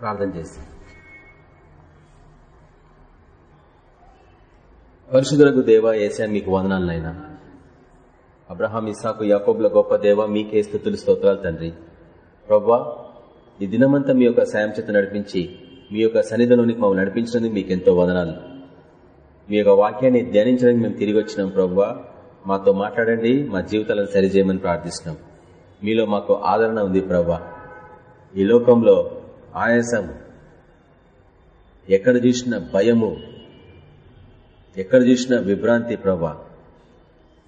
ప్రార్థన చేసి. పరిశుద్ధులకు దేవ ఏసా మీకు వందనాలనైనా అబ్రహాం ఇసాకు యాకోబుల గొప్ప దేవ మీకే స్థుతులు స్తోత్రాలు తండ్రి. ప్రవ్వా ఈ దినమంతా మీ యొక్క సాయం చేత నడిపించి మీ యొక్క సన్నిధిలోనికి మమ్మల్ని నడిపించినందుకు మీకు ఎంతో వదనాలు. మీ యొక్క వాక్యాన్ని ధ్యానించడానికి మేము తిరిగి వచ్చినాం ప్రవ్వా. మాతో మాట్లాడండి మా జీవితాలను సరిచేయమని ప్రార్థిస్తున్నాం. మీలో మాకు ఆదరణ ఉంది ప్రవ్వా. ఈ లోకంలో ఆయాసం ఎక్కడ చూసిన భయము ఎక్కడ చూసిన విభ్రాంతి ప్రభా.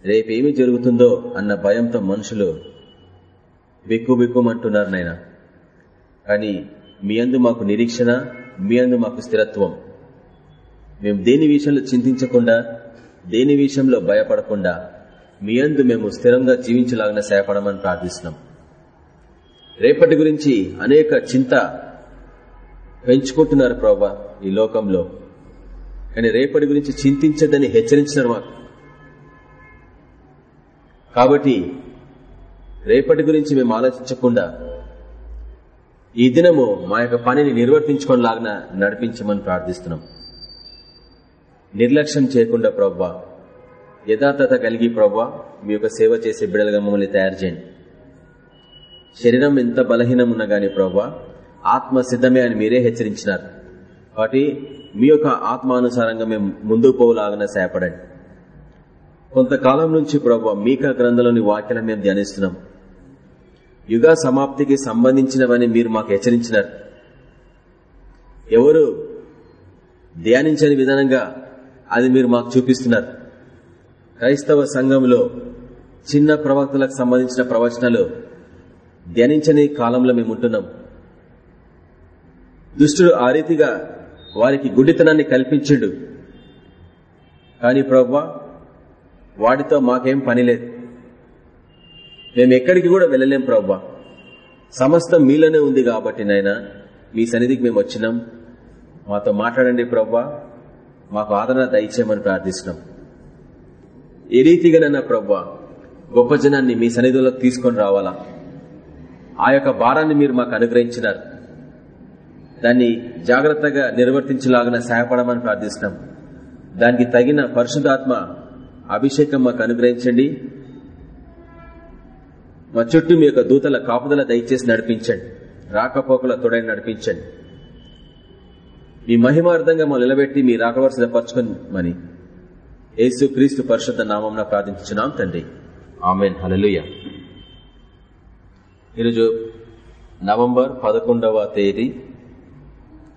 రేపేమి జరుగుతుందో అన్న భయంతో మనుషులు బిక్కు బిక్కుమంటున్నారు నాయన. కానీ మీ అందు మాకు నిరీక్షణ మీ అందు మాకు స్థిరత్వం. మేము దేని విషయంలో చింతించకుండా దేని విషయంలో భయపడకుండా మీ అందు మేము స్థిరంగా జీవించలాగిన సేపడమని ప్రార్థిస్తున్నాం. రేపటి గురించి అనేక చింత పెంచుకుంటున్నారు ప్రభా ఈ లోకంలో. కానీ రేపటి గురించి చింతించదని హెచ్చరించినారు మాకు కాబట్టి రేపటి గురించి మేము ఆలోచించకుండా ఈ దినము మా యొక్క పనిని నిర్వర్తించుకోలాగిన నడిపించమని ప్రార్థిస్తున్నాం. నిర్లక్ష్యం చేయకుండా ప్రవ్వా యథార్థత కలిగి ప్రవ్వా మీ యొక్క సేవ చేసే బిడలుగా మమ్మల్ని తయారు చేయండి. శరీరం ఎంత బలహీనం ఉన్నా గానీ ప్రవ్వా ఆత్మ సిద్ధమే అని మీరే హెచ్చరించినారు. కాబట్టి మీ యొక్క ఆత్మానుసారంగా మేము ముందుకు పోలాగిన సేపడండి కొంతకాలం నుంచి ప్రభావ మీక గ్రంథంలోని వాక్యాలను మేము ధ్యానిస్తున్నాం. యుగ సమాప్తికి సంబంధించినవని మీరు మాకు హెచ్చరించినారు. ఎవరు ధ్యానించని విధానంగా అది మీరు మాకు చూపిస్తున్నారు. క్రైస్తవ సంఘంలో చిన్న ప్రవక్తలకు సంబంధించిన ప్రవచనాలు ధ్యానించని కాలంలో మేము ఉంటున్నాం. దుష్టుడు ఆ రీతిగా వారికి గుడ్డితనాన్ని కల్పించిండు. కానీ ప్రవ్వా వాటితో మాకేం పని లేదు. మేము ఎక్కడికి కూడా వెళ్ళలేం ప్రవ్వా సమస్తం మీలోనే ఉంది కాబట్టి నాయన మీ సన్నిధికి మేము వచ్చినాం. మాతో మాట్లాడండి ప్రవ్వా మాకు ఆదరణ దయచేయమని ప్రార్థిస్తున్నాం. ఏ రీతిగానైనా ప్రవ్వా గొప్ప జనాన్ని మీ సన్నిధిలోకి తీసుకొని రావాలా? ఆ యొక్క భారాన్ని మీరు మాకు అనుగ్రహించినారు. దాన్ని జాగ్రత్తగా నిర్వర్తించలాగిన సహాయపడమని ప్రార్థిస్తున్నాం. దానికి తగిన పరిశుధాత్మ అభిషేకం మాకు అనుగ్రహించండి. మా చుట్టూ మీ యొక్క దూతల కాపుదల దయచేసి నడిపించండి. రాకపోకల తొడని నడిపించండి. మీ మహిమార్థంగా మా నిలబెట్టి మీ రాకవరుస పరచుకొని యేసు క్రీస్తు పరిశుద్ధ నామం ప్రార్థించున్నాం తండ్రి. ఆమెన్. హలలుయ ఈరోజు నవంబర్ పదకొండవ తేదీ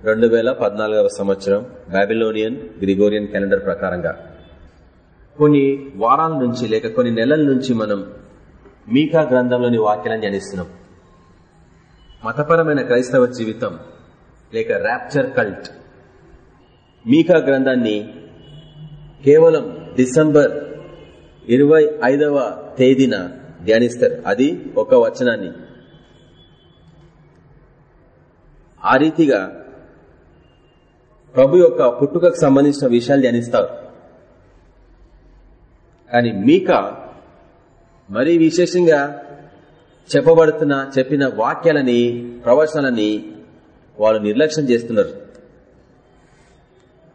రెండు వేల పద్నాలుగవ సంవత్సరం బాబిలోనియన్ గ్రిగోరియన్ క్యాలెండర్ ప్రకారంగా. కొన్ని వారాల నుంచి లేక కొన్ని నెలల నుంచి మనం మీకా గ్రంథంలోని వాక్యాలను ధ్యానిస్తున్నాం. మతపరమైన క్రైస్తవ జీవితం లేక ర్యాప్చర్ కల్ట్ మీకా గ్రంథాన్ని కేవలం డిసెంబర్ ఇరవై ఐదవ తేదీన ధ్యానిస్తారు. అది ఒక వచనాన్ని. ఆ రీతిగా ప్రభు యొక్క పుట్టుకకు సంబంధించిన విషయాలు ధ్యానిస్తారు. కానీ మీక మరీ విశేషంగా చెప్పబడుతున్న చెప్పిన వాక్యాలని ప్రవచనాలని వాళ్ళు నిర్లక్ష్యం చేస్తున్నారు.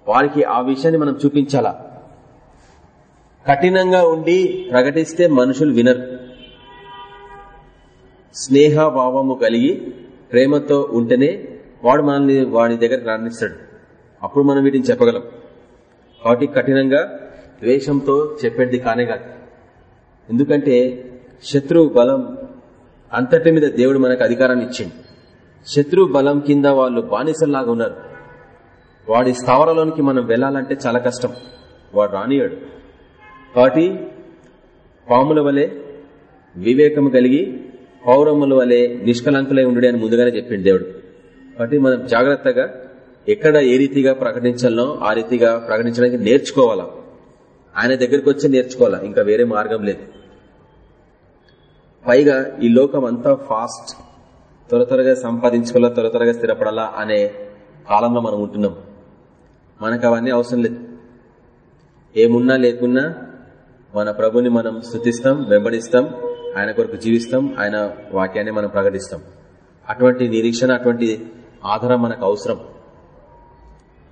వారికి ఆ విషయాన్ని మనం చూపించాలా? కఠినంగా ఉండి ప్రకటిస్తే మనుషులు వినరు. స్నేహభావము కలిగి ప్రేమతో ఉంటేనే వాడు మనల్ని వాడి దగ్గర రాణిస్తాడు అప్పుడు మనం వీటిని చెప్పగలం. కాబట్టి కఠినంగా ద్వేషంతో చెప్పేది కానే కాదు. ఎందుకంటే శత్రువు బలం అంతటి మీద దేవుడు మనకు అధికారాన్ని ఇచ్చింది శత్రు బలం కింద వాళ్ళు బానిసల్లాగా ఉన్నారు. వాడి స్థావరలోనికి మనం వెళ్ళాలంటే చాలా కష్టం. వాడు రానియాడు కాబట్టి పాముల వలె వివేకము కలిగి పౌరముల వలె నిష్కలంకులై ఉండడే అని ముందుగానే చెప్పిండు దేవుడు. కాబట్టి మనం జాగ్రత్తగా ఎక్కడ ఏ రీతిగా ప్రకటించాలనో ఆ రీతిగా ప్రకటించడానికి నేర్చుకోవాలా? ఆయన దగ్గరికి వచ్చి నేర్చుకోవాలా? ఇంకా వేరే మార్గం లేదు. పైగా ఈ లోకం అంతా ఫాస్ట్ త్వర త్వరగా సంపాదించుకోవాలా త్వర త్వరగా స్థిరపడాలా అనే కాలంలో మనం ఉంటున్నాం. మనకు అవన్నీ అవసరం లేదు. ఏమున్నా లేకున్నా మన ప్రభుని మనం స్థుతిస్తాం వెంబడిస్తాం ఆయన కొరకు జీవిస్తాం ఆయన వాక్యాన్ని మనం ప్రకటిస్తాం. అటువంటి నిరీక్షణ అటువంటి ఆధారం మనకు అవసరం.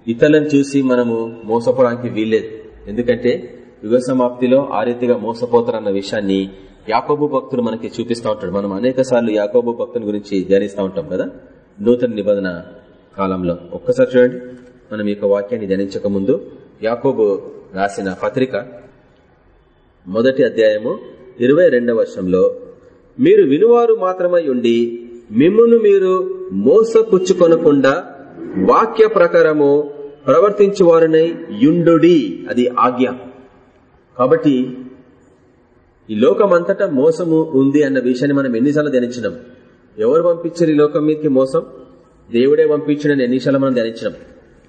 ఇతరులను చూసి మనము మోసపోవడానికి వీల్లేదు. ఎందుకంటే యుగ సమాప్తిలో ఆ రీతిగా మోసపోతారన్న విషయాన్ని యాకోబు భక్తులు మనకి చూపిస్తూ ఉంటాడు. మనం అనేక సార్లు యాకోబు భక్తుల గురించి ధ్యానిస్తూ ఉంటాం కదా? నూతన నిబంధన కాలంలో. ఒక్కసారి చూడండి. మనం ఈ వాక్యాన్ని ధ్యానించక ముందు యాకోబు రాసిన పత్రిక మొదటి అధ్యాయము ఇరవై రెండవ వర్షంలో మీరు వినువారు మాత్రమై ఉండి మిమ్మును మీరు మోసపుచ్చుకొనకుండా వాక్య ప్రకారము ప్రవర్తించువారునై యుండుడి అది ఆజ్ఞ. కాబట్టి ఈ లోకం అంతటా మోసము ఉంది అన్న విషయాన్ని మనం ఎన్నిసార్లు ధ్యానించినాం. ఎవరు పంపించారు ఈ లోకం మీదకి మోసం? దేవుడే పంపించిన ఎన్నిసార్లు మనం ధ్యానించినాం.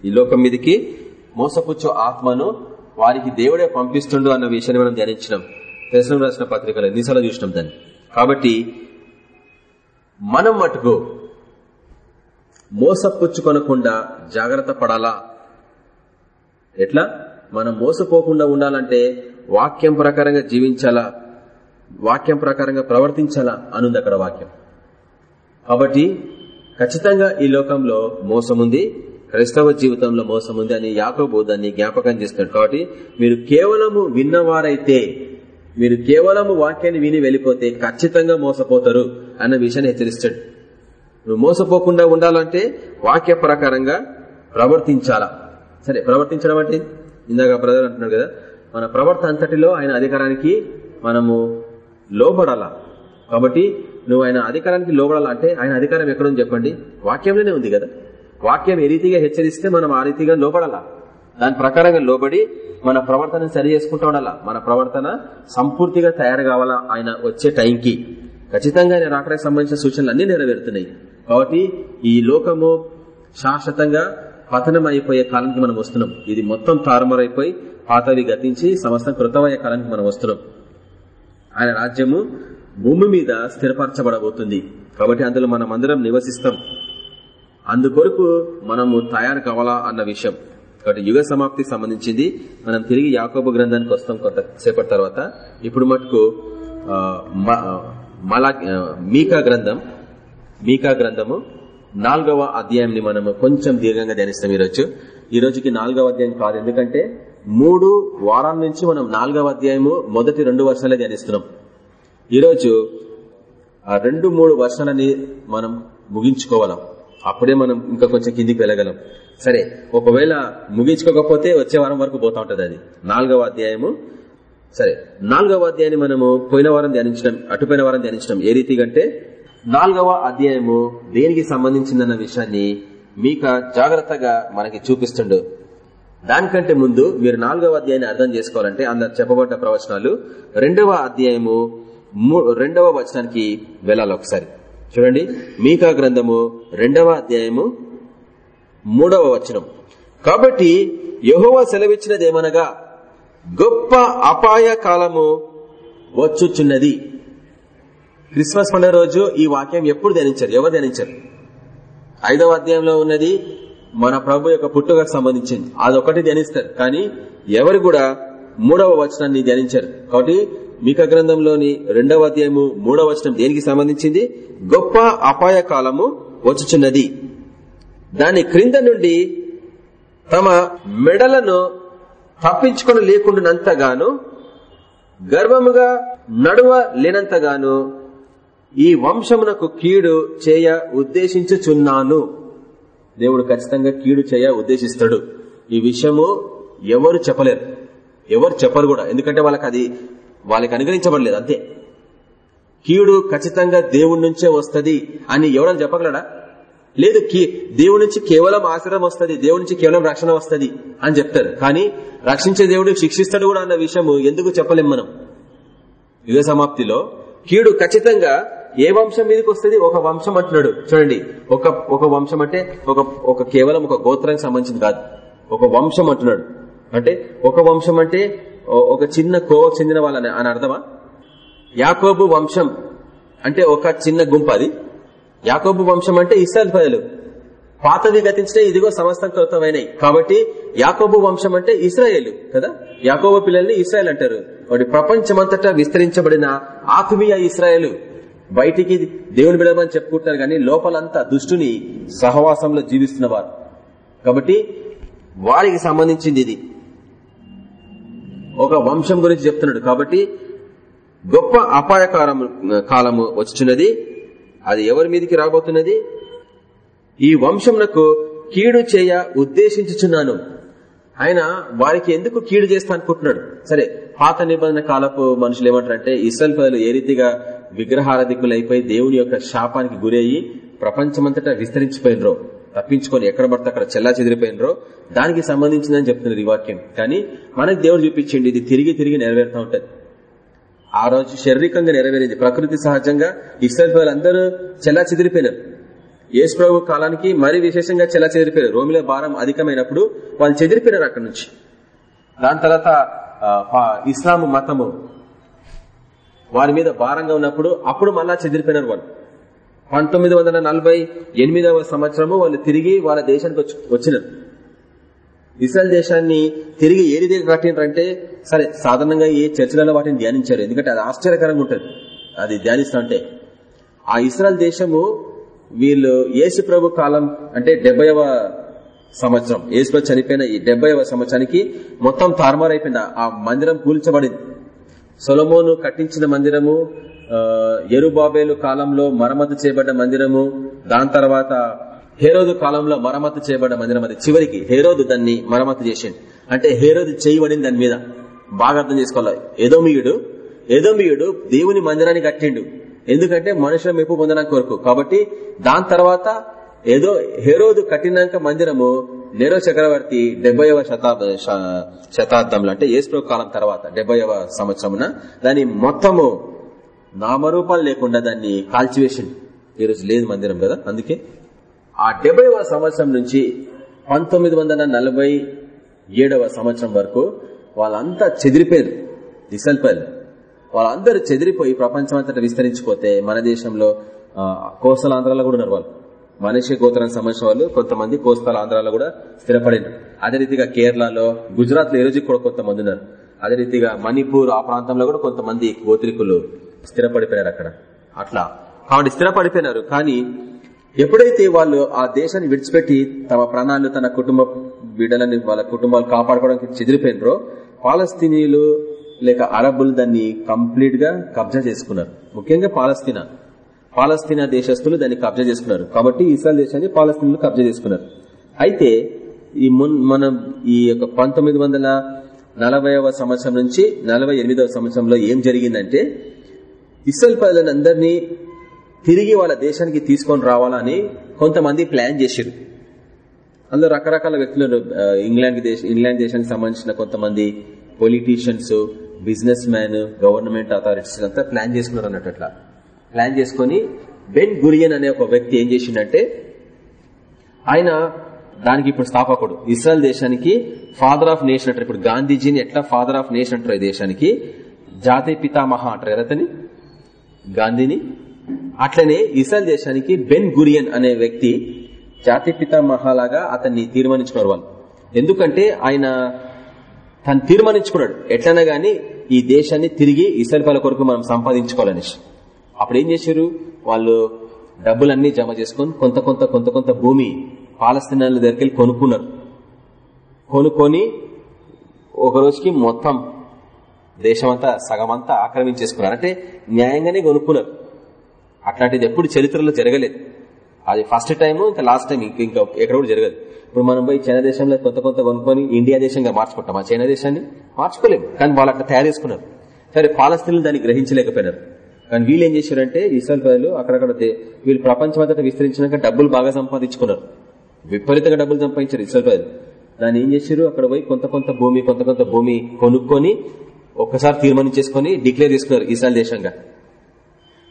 ఈ లోకం మీదకి మోసపుచ్చు ఆత్మను వారికి దేవుడే పంపిస్తుండు అన్న విషయాన్ని మనం ధ్యానించినాం. దర్శనం రాసిన పత్రికలు ఎన్నిసార్లు చూసినాం దాన్ని. కాబట్టి మనం మటుకు మోసపుచ్చుకొనకుండా జాగ్రత్త పడాలా? ఎట్లా? మనం మోసపోకుండా ఉండాలంటే వాక్యం ప్రకారంగా జీవించాలా? వాక్యం ప్రకారంగా ప్రవర్తించాలా? అనుంది అక్కడ వాక్యం. కాబట్టి ఖచ్చితంగా ఈ లోకంలో మోసముంది క్రైస్తవ జీవితంలో మోసముంది అని యాకోబు దాన్ని జ్ఞాపకం చేస్తున్నాడు. కాబట్టి మీరు కేవలము విన్నవారైతే మీరు కేవలము వాక్యాన్ని విని వెళ్ళిపోతే ఖచ్చితంగా మోసపోతారు అన్న విషయాన్ని హెచ్చరిస్తాడు. నువ్వు మోసపోకుండా ఉండాలంటే వాక్య ప్రకారంగా ప్రవర్తించాలా? సరే ప్రవర్తించడం అంటే ఇందాక బ్రదర్ అంటున్నాడు కదా మన ప్రవర్త అంతటిలో ఆయన అధికారానికి మనము లోబడాలా. కాబట్టి నువ్వు ఆయన అధికారానికి లోబడాలంటే ఆయన అధికారం ఎక్కడుంది చెప్పండి? వాక్యంలోనే ఉంది కదా. వాక్యం ఏ రీతిగా హెచ్చరిస్తే మనం ఆ రీతిగా లోబడాలా. దాని ప్రకారంగా లోబడి మన ప్రవర్తన సరి చేసుకుంటూ ఉండాలా. మన ప్రవర్తన సంపూర్తిగా తయారు కావాలా ఆయన వచ్చే టైంకి. ఖచ్చితంగా ఆయన రాకడానికి సంబంధించిన సూచనలు అన్ని నెరవేరుతున్నాయి. కాబట్టి ఈ లోకము శాశ్వతంగా పతనం అయిపోయే కాలానికి మనం వస్తున్నాం. ఇది మొత్తం తారుమారైపోయి పాతవి గతించి సమస్తం కృతమయ్యే కాలానికి మనం వస్తున్నాం. ఆయన రాజ్యము భూమి మీద స్థిరపరచబడబోతుంది. కాబట్టి అందులో మనం అందరం నివసిస్తాం. అందుకొరకు మనము తయారు కావాలా అన్న విషయం. కాబట్టి యుగ సమాప్తికి సంబంధించింది మనం తిరిగి యాకోబు గ్రంథానికి వస్తాం కొంతసేపటి తర్వాత. ఇప్పుడు మటుకు మలా మీకా గ్రంథం మీకా గ్రంథము నాలుగవ అధ్యాయంని మనము కొంచెం దీర్ఘంగా ధ్యానిస్తాం ఈరోజు ఈ రోజుకి నాలుగవ అధ్యాయం కాదు. ఎందుకంటే మూడు వారాల నుంచి మనం నాలుగవ అధ్యాయము మొదటి రెండు వర్షాలే ధ్యానిస్తున్నాం. ఈరోజు ఆ రెండు మూడు వర్షాలని మనం ముగించుకోవాలం? అప్పుడే మనం ఇంకా కొంచెం కిందికి వెళ్ళగలం. సరే ఒకవేళ ముగించుకోకపోతే వచ్చే వారం వరకు పోతా ఉంటది అది. నాలుగవ అధ్యాయము. సరే నాలుగవ అధ్యాయాన్ని మనము పోయిన వారం ధ్యానించడం అటుపోయిన వారం ధ్యానించడం ఏ రీతిగా అంటే నాలుగవ అధ్యాయము దేనికి సంబంధించిందన్న విషయాన్ని మీక జాగ్రత్తగా మనకి చూపిస్తుండు. దానికంటే ముందు మీరు నాలుగవ అధ్యాయాన్ని అర్థం చేసుకోవాలంటే అందులో చెప్పబడ్డ ప్రవచనాలు. రెండవ అధ్యాయము రెండవ వచనానికి వెళ్ళాలి ఒకసారి. చూడండి మీకా గ్రంథము రెండవ అధ్యాయము మూడవ వచనం. కాబట్టి యహోవా సెలవిచ్చినదేమనగా గొప్ప అపాయ కాలము వచ్చుచున్నది. క్రిస్మస్ పండుగ రోజు ఈ వాక్యం ఎప్పుడు ధ్యానించారు? ఎవరు ధ్యానించారు? ఐదవ అధ్యాయంలో ఉన్నది మన ప్రభు యొక్క పుట్టుకకు సంబంధించింది. అదొకటి ధ్యానిస్తారు. కానీ ఎవరు కూడా మూడవ వచనాన్ని ధ్యానించారు. కాబట్టి మీక గ్రంథంలోని రెండవ అధ్యాయము మూడవ వచనం దేనికి సంబంధించింది? గొప్ప అపాయ కాలము వచ్చుచున్నది. దాని క్రింద నుండి తమ మెడలను తప్పించుకొని లేకుండానంతగాను గర్వముగా నడువ లేనంతగాను ఈ వంశమునకు కీడు చేయ ఉద్దేశించుచున్నాను. దేవుడు ఖచ్చితంగా కీడు చేయ ఉద్దేశిస్తాడు. ఈ విషయము ఎవరు చెప్పలేరు. ఎవరు చెప్పరు కూడా. ఎందుకంటే వాళ్ళకి అది వాళ్ళకి అనుగ్రహించబడలేదు. అంతే. కీడు ఖచ్చితంగా దేవుడి నుంచే వస్తుంది అని ఎవడని చెప్పగలడా? లేదు దేవుడి నుంచి కేవలం ఆశ్రయం వస్తుంది దేవుడి నుంచి కేవలం రక్షణ వస్తుంది అని చెప్తారు. కానీ రక్షించే దేవుడు శిక్షిస్తాడు కూడా అన్న విషయం ఎందుకు చెప్పలేం మనం? యుగ సమాప్తిలో కీడు ఖచ్చితంగా ఏ వంశం మీదకి వస్తుంది? ఒక వంశం అంటున్నాడు. చూడండి ఒక ఒక వంశం అంటే ఒక ఒక కేవలం ఒక గోత్రానికి సంబంధించింది కాదు. ఒక వంశం అంటున్నాడు. అంటే ఒక వంశం అంటే ఒక చిన్న కోవకు చెందిన వాళ్ళని అని అర్థమా? యాకోబు వంశం అంటే ఒక చిన్న గుంపు అది. యాకోబు వంశం అంటే ఇస్రాయల్ ప్రజలు. పాతవి గతించిన ఇదిగో సమస్తం కృతమైనవి. కాబట్టి యాకోబు వంశం అంటే ఇస్రాయేల్ కదా? యాకోబు పిల్లల్ని ఇస్రాయల్ అంటారు. వాటి ప్రపంచమంతటా విస్తరించబడిన ఆత్మీయ ఇస్రాయేల్. బయటికి దేవుని బిడమని చెప్పుకుంటారు కానీ లోపలంతా దుష్టుని సహవాసంలో జీవిస్తున్న వారు కాబట్టి వారికి సంబంధించింది ఇది. ఒక వంశం గురించి చెప్తున్నాడు. కాబట్టి గొప్ప అపాయకారం కాలము వచ్చుచున్నది. అది ఎవరి మీదకి రాబోతున్నది? ఈ వంశంనకు కీడు చేయ ఉద్దేశించుచున్నాను. ఆయన వారికి ఎందుకు కీడు చేస్తా అనుకుంటున్నాడు? సరే పాత నిబంధన కాలపు మనుషులు ఏమంటారంటే ఇస్రాయల్ ప్రజలు ఏ రీతిగా విగ్రహారధికులైపోయి దేవుని యొక్క శాపానికి గురయ్యి ప్రపంచమంతటా విస్తరించిపోయినరో తప్పించుకొని ఎక్కడ పడితే అక్కడ చెల్లా చెదిరిపోయినరో దానికి సంబంధించిందని చెప్తున్నారు ఈ వాక్యం. కానీ మనకు దేవుడు చూపించండి ఇది తిరిగి తిరిగి నెరవేరుతూ ఉంటది. ఆ రోజు శారీరకంగా నెరవేరింది. ప్రకృతి సహజంగా ఇస్రాయల్ అందరూ చెల్లా చెదిరిపోయినారు. యేసు ప్రభు కాలానికి మరీ విశేషంగా చెల్లా చెదిరిపోయారు రోమిల భారం అధికమైనప్పుడు వాళ్ళు చెదిరిపోయినారు అక్కడ నుంచి. దాని తర్వాత ఇస్లాం మతము వారి మీద భారంగా ఉన్నప్పుడు అప్పుడు మళ్ళా చెదిరిపోయినారు వాళ్ళు. పంతొమ్మిది వందల నలభై ఎనిమిదవ సంవత్సరము వాళ్ళు తిరిగి వాళ్ళ దేశానికి వచ్చినారు. ఇస్రాయల్ దేశాన్ని తిరిగి ఏ రీతిగా కట్టినారంటే సరే సాధారణంగా ఏ చర్చలలో వాటిని ధ్యానించారు. ఎందుకంటే అది ఆశ్చర్యకరంగా ఉంటుంది. అది ధ్యానిస్తుంటే ఆ ఇస్రాయల్ దేశము వీళ్ళు యేసు ప్రభు కాలం అంటే డెబ్బైవ సంవత్సరం. యేసు చనిపోయిన ఈ డెబ్బైవ సంవత్సరానికి మొత్తం తారుమారైపోయింది ఆ మందిరం కూల్చబడింది. సొలమోను కట్టించిన మందిరము ఎరుబాబేలు కాలంలో మరమ్మతు చేయబడ్డ మందిరము దాని తర్వాత హేరోదు కాలంలో మరమ్మతు చేయబడ్డ మందిరం అది. చివరికి హేరోదు దాన్ని మరమ్మతు చేసిండు. అంటే హేరోదు చేయబడింది దాని మీద. బాగా అర్థం చేసుకోవాలి? ఏదోమియుడు యదోమియుడు దేవుని మందిరాన్ని కట్టిండు. ఎందుకంటే మనుషుల మెప్పు పొందడానికి కొరకు. కాబట్టి దాని తర్వాత ఏదో హేరోదు కట్టినాక మందిరము నెరో చక్రవర్తి డెబ్బైవ శతాబ్ద శతాబ్దంలో అంటే ఏస్ప్రో కాలం తర్వాత డెబ్బైవ సంవత్సరమున దాని మొత్తము నామరూపాలు లేకుండా దాన్ని కాల్చివేసింది ఈరోజు లేదు మందిరం కదా? అందుకే ఆ డెబ్బైవ సంవత్సరం నుంచి పంతొమ్మిది వందల నలభై ఏడవ సంవత్సరం వరకు వాళ్ళంతా చెదిరిపోయారు దిశల్పల్లి వాళ్ళందరూ చెదిరిపోయి ప్రపంచం అంతటా విస్తరించిపోతే మన దేశంలో కోసలాంధ్రాలో కూడా ఉన్నారు వాళ్ళు. మనిషి గోత్రానికి సంబంధించిన వాళ్ళు కొంతమంది కోస్తాల ఆంధ్రాలో కూడా స్థిరపడినారు. అదే రీతిగా కేరళలో గుజరాత్లో ఈ రోజు కూడా కొంతమంది ఉన్నారు. అదే రీతిగా మణిపూర్ ఆ ప్రాంతంలో కూడా కొంతమంది గోత్రికులు స్థిరపడిపోయారు అక్కడ. అట్లా. కాబట్టి స్థిరపడిపోయినారు. కానీ ఎప్పుడైతే వాళ్ళు ఆ దేశాన్ని విడిచిపెట్టి తమ ప్రాణాలు తన కుటుంబ బిడ్డలని వాళ్ళ కుటుంబాలు కాపాడుకోవడానికి చెదిరిపోయినరో పాలస్తీనీయులు లేక అరబులు దాన్ని కంప్లీట్గా కబ్జా చేసుకున్నారు. ముఖ్యంగా పాలస్తీనా. పాలస్తీనా దేశస్తులు దాన్ని కబ్జా చేసుకున్నారు. కాబట్టి ఇస్రాయల్ దేశాన్ని పాలస్తీన్లు కబ్జా చేసుకున్నారు. అయితే ఈ మనం ఈ యొక్క పంతొమ్మిది వందల నలభైవ సంవత్సరం నుంచి నలభై ఎనిమిదవ సంవత్సరంలో ఏం జరిగిందంటే ఇస్రాయల్ ప్రజలందరినీ తిరిగి వాళ్ళ దేశానికి తీసుకొని రావాలని కొంతమంది ప్లాన్ చేశారు అందులో రకరకాల వ్యక్తులు ఇంగ్లాండ్ దేశ ఇంగ్లాండ్ దేశానికి సంబంధించిన కొంతమంది politicians business man government authorities అంతా ప్లాన్ చేసుకున్నారు అన్నట్టు ప్లాన్ చేసుకుని బెన్ గురియన్ అనే ఒక వ్యక్తి ఏం చేసిండంటే ఆయన దానికి ఇప్పుడు స్థాపకుడు ఇస్రాయల్ దేశానికి ఫాదర్ ఆఫ్ నేషన్ అంటారు. ఇప్పుడు గాంధీజీని ఎట్లా ఫాదర్ ఆఫ్ నేషన్ అంటారు ఈ దేశానికి? జాతి పితామహ అంటారు కదా అతని గాంధీని. అట్లనే ఇస్రాయల్ దేశానికి బెన్ గురియన్ అనే వ్యక్తి జాతి పితామహలాగా అతన్ని తీర్మానించుకున్నారు వాళ్ళు. ఎందుకంటే ఆయన తను తీర్మానించుకున్నాడు. ఎట్లన్నా గాని ఈ దేశాన్ని తిరిగి ఇసల్పాల కొరకు మనం సంపాదించుకోవాలనేసి. అప్పుడు ఏం చేశారు? వాళ్ళు డబ్బులన్నీ జమ చేసుకొని కొంత కొంత కొంత కొంత భూమి పాలస్తీనాల దగ్గరికి వెళ్ళి కొనుక్కున్నారు. కొనుక్కొని ఒక రోజుకి మొత్తం దేశమంతా సగమంతా ఆక్రమించేసుకున్నారు. అంటే న్యాయంగానే కొనుక్కున్నారు. అట్లాంటిది ఎప్పుడు చరిత్రలో జరగలేదు. అది ఫస్ట్ టైము ఇంకా లాస్ట్ టైం ఇంకా ఎక్కడ కూడా జరగదు. ఇప్పుడు మనం పోయి చైనా దేశంలో కొంత కొంత కొనుక్కొని ఇండియా దేశంగా మార్చుకుంటాం. ఆ చైనా దేశాన్ని మార్చుకోలేము. కానీ వాళ్ళు అట్లా తయారు చేసుకున్నారు. సరే పాలస్తీన్లు దాన్ని గ్రహించలేకపోయినారు. కానీ వీళ్ళు ఏం చేశారంటే ఇస్రాయల్ ప్రజలు అక్కడక్కడ వీళ్ళు ప్రపంచం అంతటా విస్తరించినాక డబ్బులు బాగా సంపాదించుకున్నారు. విపరీతంగా డబ్బులు సంపాదించారు ఇస్రాయల్ ప్రజలు. దాన్ని ఏం చేశారు? అక్కడ పోయి కొంత కొంత భూమి కొంత కొంత భూమి కొనుక్కొని ఒక్కసారి తీర్మానించేసుకుని డిక్లేర్ చేసుకున్నారు ఇస్రాయల్ దేశంగా.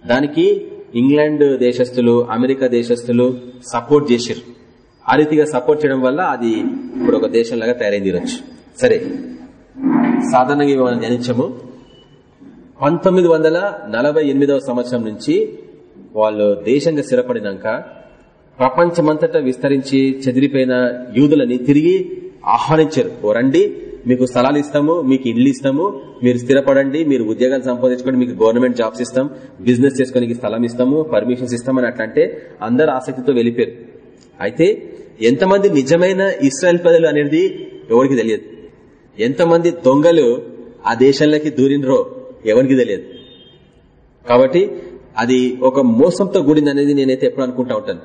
దానికి ఇంగ్లాండ్ దేశస్తులు అమెరికా దేశస్తులు సపోర్ట్ చేశారు. ఆ రీతిగా సపోర్ట్ చేయడం వల్ల అది ఇప్పుడు ఒక దేశంలాగా తయారైంది సరే. సాధారణంగా మనం ధ్యానించము. పంతొమ్మిది వందల నలభై ఎనిమిదవ సంవత్సరం నుంచి వాళ్ళు దేశంగా స్థిరపడినాక ప్రపంచమంతటా విస్తరించి చెదిరిపోయిన యూదులని తిరిగి ఆహ్వానించారు. ఓ రండి మీకు స్థలాలు ఇస్తాము మీకు ఇల్లు ఇస్తాము మీరు స్థిరపడండి మీరు ఉద్యోగాలు సంపాదించుకోండి మీకు గవర్నమెంట్ జాబ్స్ ఇస్తాం బిజినెస్ చేసుకోనికి స్థలం ఇస్తాము పర్మిషన్స్ ఇస్తామని అట్లా అంటే అందరు ఆసక్తితో వెళ్ళిపోయారు. అయితే ఎంతమంది నిజమైన ఇస్రాయల్ ప్రజలు అనేది ఎవరికి తెలియదు. ఎంతమంది దొంగలు ఆ దేశంలోకి దూరినరో ఎవరికి తెలియదు. కాబట్టి అది ఒక మోసంతో కూడింది అనేది నేనైతే ఎప్పుడు అనుకుంటా ఉంటాను.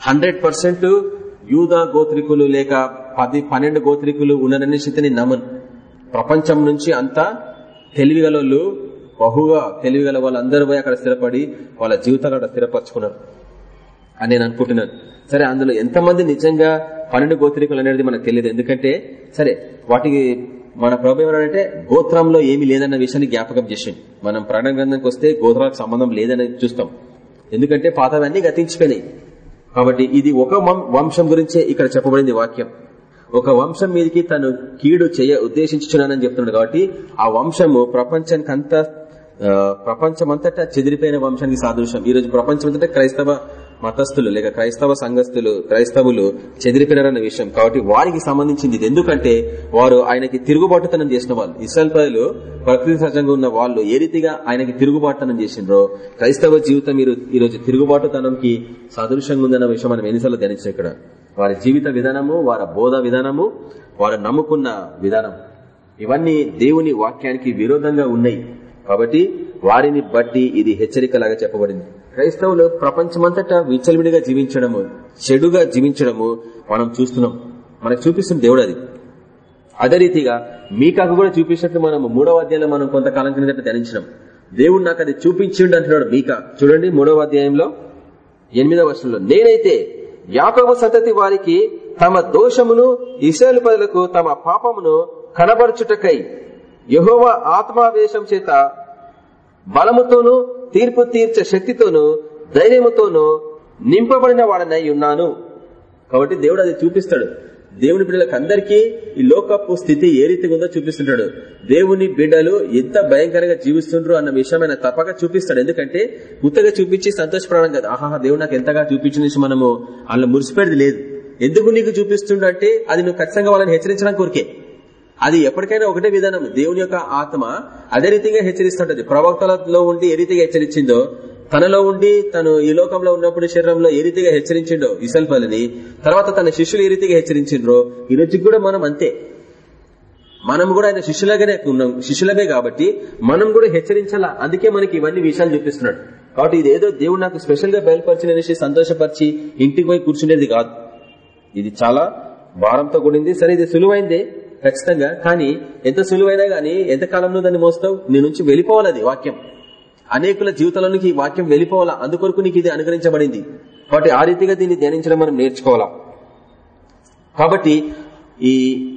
హండ్రెడ్ పర్సెంట్ యూదా గోత్రికులు లేక పది పన్నెండు గోత్రికులు ఉన్నారనే నేను నమ్మను. ప్రపంచం నుంచి అంతా తెలివిగల బహుగా తెలివిగల వాళ్ళందరూ పోయి అక్కడ స్థిరపడి వాళ్ళ జీవితాలు అక్కడ స్థిరపరచుకున్నారు అని నేను అనుకుంటున్నాను. సరే అందులో ఎంతమంది నిజంగా పన్నెండు గోత్రికులు అనేది మనకు తెలియదు. ఎందుకంటే సరే వాటికి మన ప్రభు ఎవరంటే గోత్రంలో ఏమీ లేదన్న విషయాన్ని జ్ఞాపకం చేసింది మనం ప్రకటన గ్రంథంకి వస్తే గోత్రాలకు సంబంధం లేదని చూస్తాం. ఎందుకంటే పాతవన్నీ గతించిపోయినాయి. కాబట్టి ఇది ఒక వంశం గురించే ఇక్కడ చెప్పబడింది వాక్యం. ఒక వంశం మీదకి తను కీడు చేయ ఉద్దేశించున్నానని చెప్తున్నాడు కాబట్టి ఆ వంశము ప్రపంచానికంతా ప్రపంచమంతటా చెదిరిపోయిన వంశానికి సాదృశ్యం. ఈ రోజు ప్రపంచమంతటా క్రైస్తవ మతస్థులు లేక క్రైస్తవ సంఘస్థులు క్రైస్తవులు చెదిరిపోయినారన్న విషయం. కాబట్టి వారికి సంబంధించింది ఇది. ఎందుకంటే వారు ఆయనకి తిరుగుబాటుతనం చేసిన వాళ్ళు. ఇస్రాయల్ ప్రజలు ప్రకృతి సహజంగా ఉన్న వాళ్ళు ఏ రీతిగా ఆయనకి తిరుగుబాటుతనం చేసిండ్రో క్రైస్తవ జీవితం మీరు ఈరోజు తిరుగుబాటుతనంకి సదృశంగా ఉందన్న విషయం మనం ఎన్నిసార్లు ధ్యానించాం ఇక్కడ. వారి జీవిత విధానము వారి బోధ విధానము వారు నమ్ముకున్న విధానం. ఇవన్నీ దేవుని వాక్యానికి విరోధంగా ఉన్నాయి. కాబట్టి వారిని బట్టి ఇది హెచ్చరికలాగా చెప్పబడింది. క్రైస్తవులు ప్రపంచమంతటా విచ్చలవిడిగా జీవించడము చెడుగా జీవించడము మనం చూస్తున్నాం. మనకు చూపిస్తున్న దేవుడు అది. అదే రీతిగా మీకాకు కూడా చూపించినట్టు మనం మూడవ అధ్యాయంలో మనం కొంతకాలం కింద ధ్యానించినాం. దేవుడు నాకు అది చూపించిండు అంటున్నాడు మీక. చూడండి మూడవ అధ్యాయంలో ఎనిమిదవ వర్షంలో నేనైతే యాకబు సంతతి వారికి తమ దోషమును ఇసేలు ప్రజలకు తమ పాపమును కనబరుచుటకై యహోవ ఆత్మావేశం చేత బలముతోనూ తీర్పు తీర్చే శక్తితోనూ ధైర్యముతోనూ నింపబడిన వాడనై ఉన్నాను. కాబట్టి దేవుడు అది చూపిస్తాడు. దేవుని బిడ్డలకు అందరికీ ఈ లోకపు స్థితి ఏ రీతిగా ఉందో చూపిస్తుంటాడు. దేవుని బిడ్డలు ఎంత భయంకరంగా జీవిస్తుండ్రు అన్న విషయం తప్పక చూపిస్తాడు. ఎందుకంటే ఉత్తగా చూపించి సంతోషపడడం కదా. ఆహా దేవుడు నాకు ఎంతగా చూపించిన మనము అలా మురిసిపోయేది లేదు. ఎందుకు నీకు చూపిస్తుండే అంటే అది నువ్వు ఖచ్చితంగా వాళ్ళని హెచ్చరించడానికి కోరికే. అది ఎప్పటికైనా ఒకటే విధానం. దేవుని యొక్క ఆత్మ అదే రీతిగా హెచ్చరిస్తుంటది. ప్రవక్తలలో ఉండి ఏ రీతిగా హెచ్చరించిందో తనలో ఉండి తను ఈ లోకంలో ఉన్నప్పుడు శరీరంలో ఏ రీతిగా హెచ్చరించిండో ఇసల్పల్ని తర్వాత తన శిష్యులు ఏ రీతిగా హెచ్చరించిండ్రో ఈ రోజు కూడా మనం అంతే. మనం కూడా ఆయన శిష్యులగానే ఉన్నాం శిష్యులమే కాబట్టి మనం కూడా హెచ్చరించాలా? అందుకే మనకి ఇవన్నీ విషయాలు చూపిస్తున్నాడు. కాబట్టి ఇది ఏదో దేవుడు నాకు స్పెషల్గా బయలుపరిచిన సంతోషపరిచి ఇంటికి పోయి కూర్చునేది కాదు. ఇది చాలా భారంతో కూడింది. సరే ఇది సులువైందే. ఖచ్చితంగా. కానీ ఎంత సులువైనా గానీ ఎంత కాలంలో దాన్ని మోస్తావు? నీ నుంచి వెళ్ళిపోవాలి వాక్యం. అనేకుల జీవితంలోనికి ఈ వాక్యం వెళ్ళిపోవాలా? అందుకొరకు నీకు ఇది అనుగ్రహించబడింది. కాబట్టి ఆ రీతిగా దీన్ని ధ్యానించడం మనం నేర్చుకోవాలా? కాబట్టి ఈ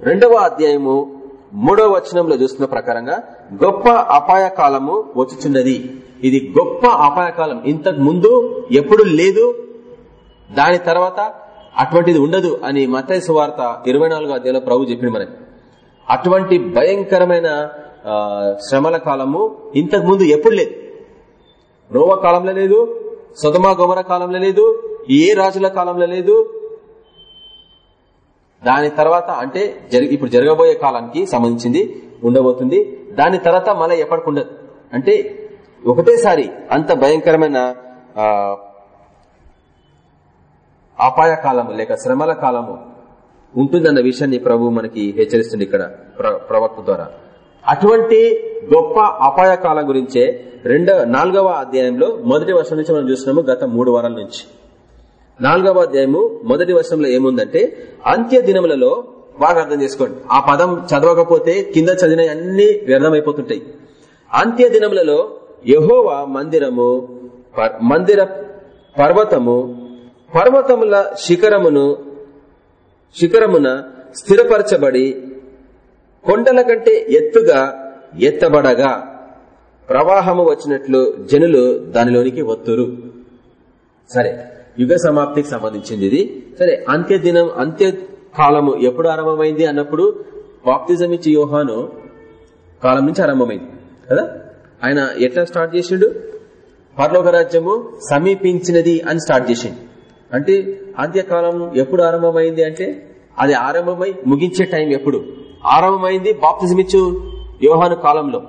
రెండవ అధ్యాయము మూడవ వచనంలో చూస్తున్న ప్రకారంగా గొప్ప అపాయ కాలము వచ్చుచున్నది. ఇది గొప్ప అపాయకాలం. ఇంతకు ముందు ఎప్పుడు లేదు. దాని తర్వాత అటువంటిది ఉండదు అని మతయ సువార్త ఇరవై నాలుగో అధ్యాయంలో ప్రభు చెప్పింది మనకి అటువంటి భయంకరమైన శ్రమల కాలము ఇంతకు ముందు ఎప్పుడు లేదు. రోవ కాలంలో లేదు సుధమా గోమర కాలంలో లేదు ఏ రాజుల కాలంలో లేదు. దాని తర్వాత అంటే ఇప్పుడు జరగబోయే కాలానికి సంబంధించింది ఉండబోతుంది. దాని తర్వాత మళ్ళీ ఎప్పటికుండదు అంటే ఒకటేసారి అంత భయంకరమైన అపాయ కాలము లేక శ్రమల కాలము ఉంటుందన్న విషయాన్ని ప్రభు మనకి హెచ్చరిస్తుంది ఇక్కడ ప్రవక్త ద్వారా. అటువంటి గొప్ప అపాయ కాలం గురించే రెండవ నాలుగవ అధ్యాయంలో మొదటి వర్షం నుంచి మనం చూసినాము గత మూడు వారాల నుంచి. నాలుగవ అధ్యాయము మొదటి వర్షంలో ఏముందంటే అంత్య దినములలో బాగా అర్థం చేసుకోండి. ఆ పదం చదవకపోతే కింద చదివిన అన్ని వ్యర్థమైపోతుంటాయి. అంత్య దినములలో యహోవా మందిరము మందిర పర్వతము పర్వతముల శిఖరమును శిఖరమున స్థిరపరచబడి కొండల కంటే ఎత్తుగా ఎత్తబడగా ప్రవాహము వచ్చినట్లు జనులు దానిలోనికి వత్తురు. సరే యుగ సమాప్తికి సంబంధించింది ఇది. సరే అంత్య దినం అంత్య కాలము ఎప్పుడు ఆరంభమైంది అన్నప్పుడు బాప్తిజం ఇచ్చి యోహాను కాలం నుంచి ఆరంభమైంది కదా? ఆయన ఎట్లా స్టార్ట్ చేసిండు? పర్లోక రాజ్యము సమీపించినది అని స్టార్ట్ చేసిండు. అంటే అంత్యకాలం ఎప్పుడు ఆరంభమైంది అంటే అది ఆరంభమై ముగించే టైం ఎప్పుడు? ఆరంభమైంది బాప్తిజమిచ్చు యోహాను కాలంలో.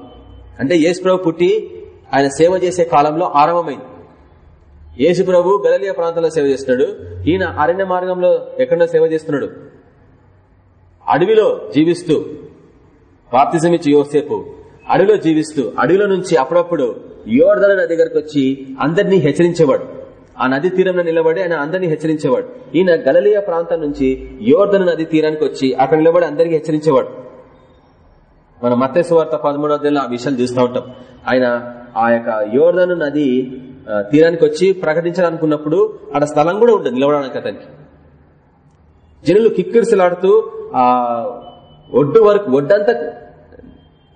అంటే యేసుప్రభు పుట్టి ఆయన సేవ చేసే కాలంలో ఆరంభమైంది. యేసు ప్రభు గలలియా ప్రాంతంలో సేవ చేస్తున్నాడు. ఈయన అరణ్య మార్గంలో ఎక్కడో సేవ చేస్తున్నాడు. అడవిలో జీవిస్తూ బాప్తిజమిచ్చి యోసేపు అడవిలో జీవిస్తూ అడవిలో నుంచి అప్పుడప్పుడు యోర్ధన దగ్గరకు వచ్చి అందరినీ హెచ్చరించేవాడు. ఆ నది తీరంలో నిలబడి ఆయన అందరినీ హెచ్చరించేవాడు. ఈయన గలలియ ప్రాంతం నుంచి యోర్ధన నది తీరానికి వచ్చి అక్కడ నిలబడి అందరికీ హెచ్చరించేవాడు. మన మత్స్యవార్త వార్త పదమూడో ఆ విషయాలు చూస్తూ ఉంటాం. ఆయన ఆ యొక్క యోర్ధను నది తీరానికి వచ్చి ప్రకటించాలనుకున్నప్పుడు అక్కడ స్థలం కూడా ఉండదు నిలబడడానికి అతనికి. జనులు కిక్కిరిసలాడుతూ ఆ ఒడ్డు వరకు ఒడ్డంతా